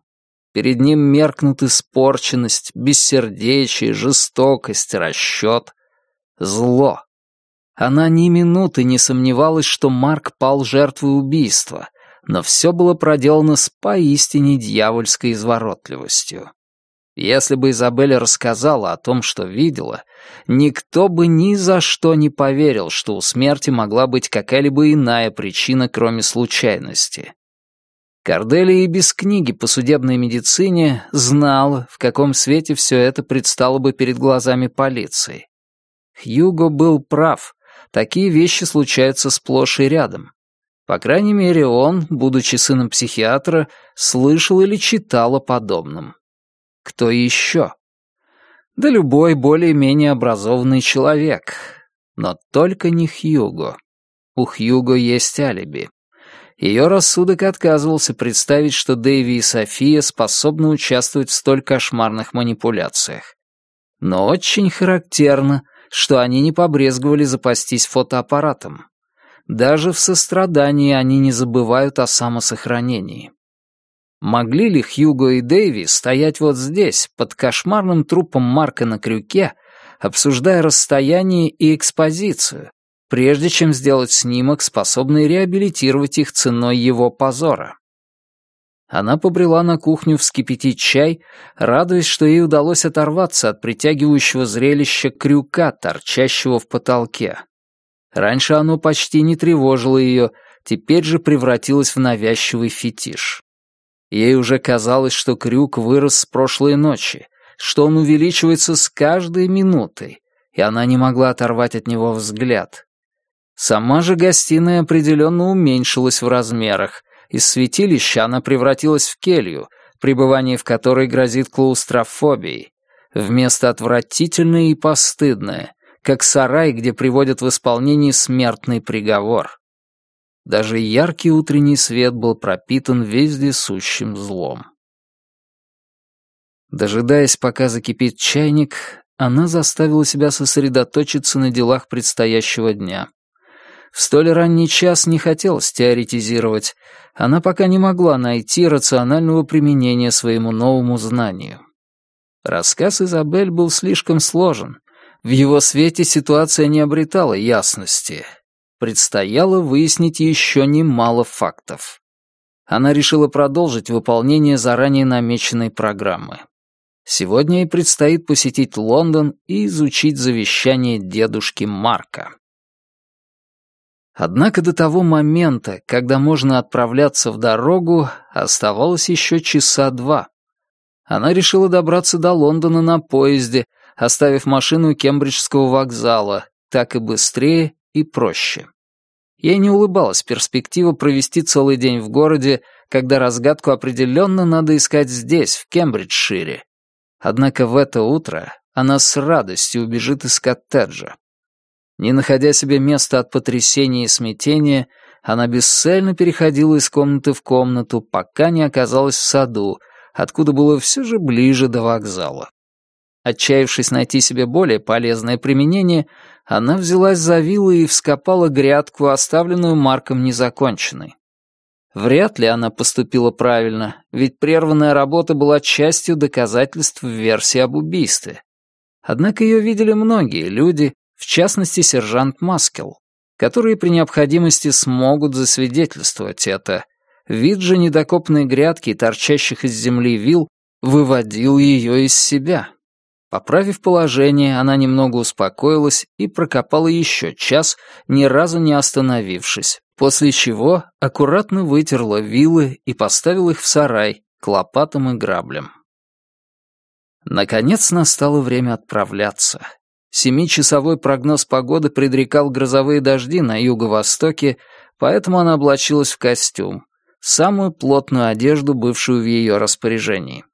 Перед ним меркнут испорченность, бессердечие, жестокость, расчет. Зло. Она ни минуты не сомневалась, что Марк пал жертвой убийства, но все было проделано с поистине дьявольской изворотливостью. Если бы Изабель рассказала о том, что видела, никто бы ни за что не поверил, что у смерти могла быть какая-либо иная причина, кроме случайности. Корделия и без книги по судебной медицине знала, в каком свете все это предстало бы перед глазами полиции. Хьюго был прав, такие вещи случаются сплошь и рядом. По крайней мере, он, будучи сыном психиатра, слышал или читал о подобном. Кто еще? Да любой более-менее образованный человек. Но только не Хьюго. У Хьюго есть алиби. Ее рассудок отказывался представить, что Дэйви и София способны участвовать в столь кошмарных манипуляциях. Но очень характерно, что они не побрезговали запастись фотоаппаратом. Даже в сострадании они не забывают о самосохранении. Могли ли Хьюго и Дэйви стоять вот здесь, под кошмарным трупом Марка на крюке, обсуждая расстояние и экспозицию, прежде чем сделать снимок, способный реабилитировать их ценой его позора. Она побрела на кухню вскипятить чай, радуясь, что ей удалось оторваться от притягивающего зрелища крюка, торчащего в потолке. Раньше оно почти не тревожило ее, теперь же превратилось в навязчивый фетиш. Ей уже казалось, что крюк вырос с прошлой ночи, что он увеличивается с каждой минутой, и она не могла оторвать от него взгляд. Сама же гостиная определенно уменьшилась в размерах. Из святилища она превратилась в келью, пребывание в которой грозит клаустрофобией. Вместо отвратительное и постыдное, как сарай, где приводят в исполнение смертный приговор. Даже яркий утренний свет был пропитан вездесущим злом. Дожидаясь, пока закипит чайник, она заставила себя сосредоточиться на делах предстоящего дня. В столь ранний час не хотелось теоретизировать, она пока не могла найти рационального применения своему новому знанию. Рассказ Изабель был слишком сложен. В его свете ситуация не обретала ясности. Предстояло выяснить еще немало фактов. Она решила продолжить выполнение заранее намеченной программы. Сегодня ей предстоит посетить Лондон и изучить завещание дедушки Марка. Однако до того момента, когда можно отправляться в дорогу, оставалось еще часа два. Она решила добраться до Лондона на поезде, оставив машину у Кембриджского вокзала, так и быстрее и проще. Ей не улыбалась перспектива провести целый день в городе, когда разгадку определенно надо искать здесь, в Кембриджшире. Однако в это утро она с радостью убежит из коттеджа. Не находя себе места от потрясения и смятения, она бесцельно переходила из комнаты в комнату, пока не оказалась в саду, откуда было все же ближе до вокзала. Отчаявшись найти себе более полезное применение, она взялась за вилы и вскопала грядку, оставленную Марком незаконченной. Вряд ли она поступила правильно, ведь прерванная работа была частью доказательств версии об убийстве. Однако ее видели многие люди, в частности, сержант Маскел. которые при необходимости смогут засвидетельствовать это. Вид же недокопной грядки, торчащих из земли вил, выводил ее из себя. Поправив положение, она немного успокоилась и прокопала еще час, ни разу не остановившись, после чего аккуратно вытерла вилы и поставила их в сарай к лопатам и граблям. Наконец настало время отправляться. Семичасовой прогноз погоды предрекал грозовые дожди на юго-востоке, поэтому она облачилась в костюм, самую плотную одежду, бывшую в ее распоряжении.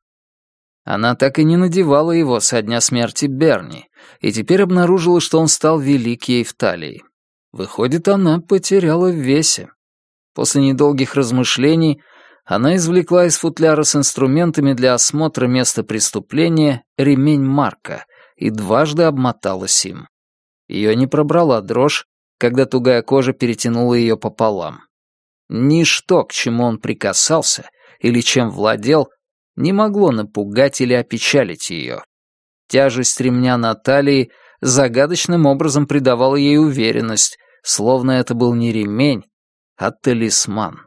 Она так и не надевала его со дня смерти Берни, и теперь обнаружила, что он стал велик ей в талии. Выходит, она потеряла в весе. После недолгих размышлений она извлекла из футляра с инструментами для осмотра места преступления ремень Марка и дважды обмоталась им. Ее не пробрала дрожь, когда тугая кожа перетянула ее пополам. Ничто, к чему он прикасался или чем владел, не могло напугать или опечалить ее. Тяжесть ремня на талии загадочным образом придавала ей уверенность, словно это был не ремень, а талисман.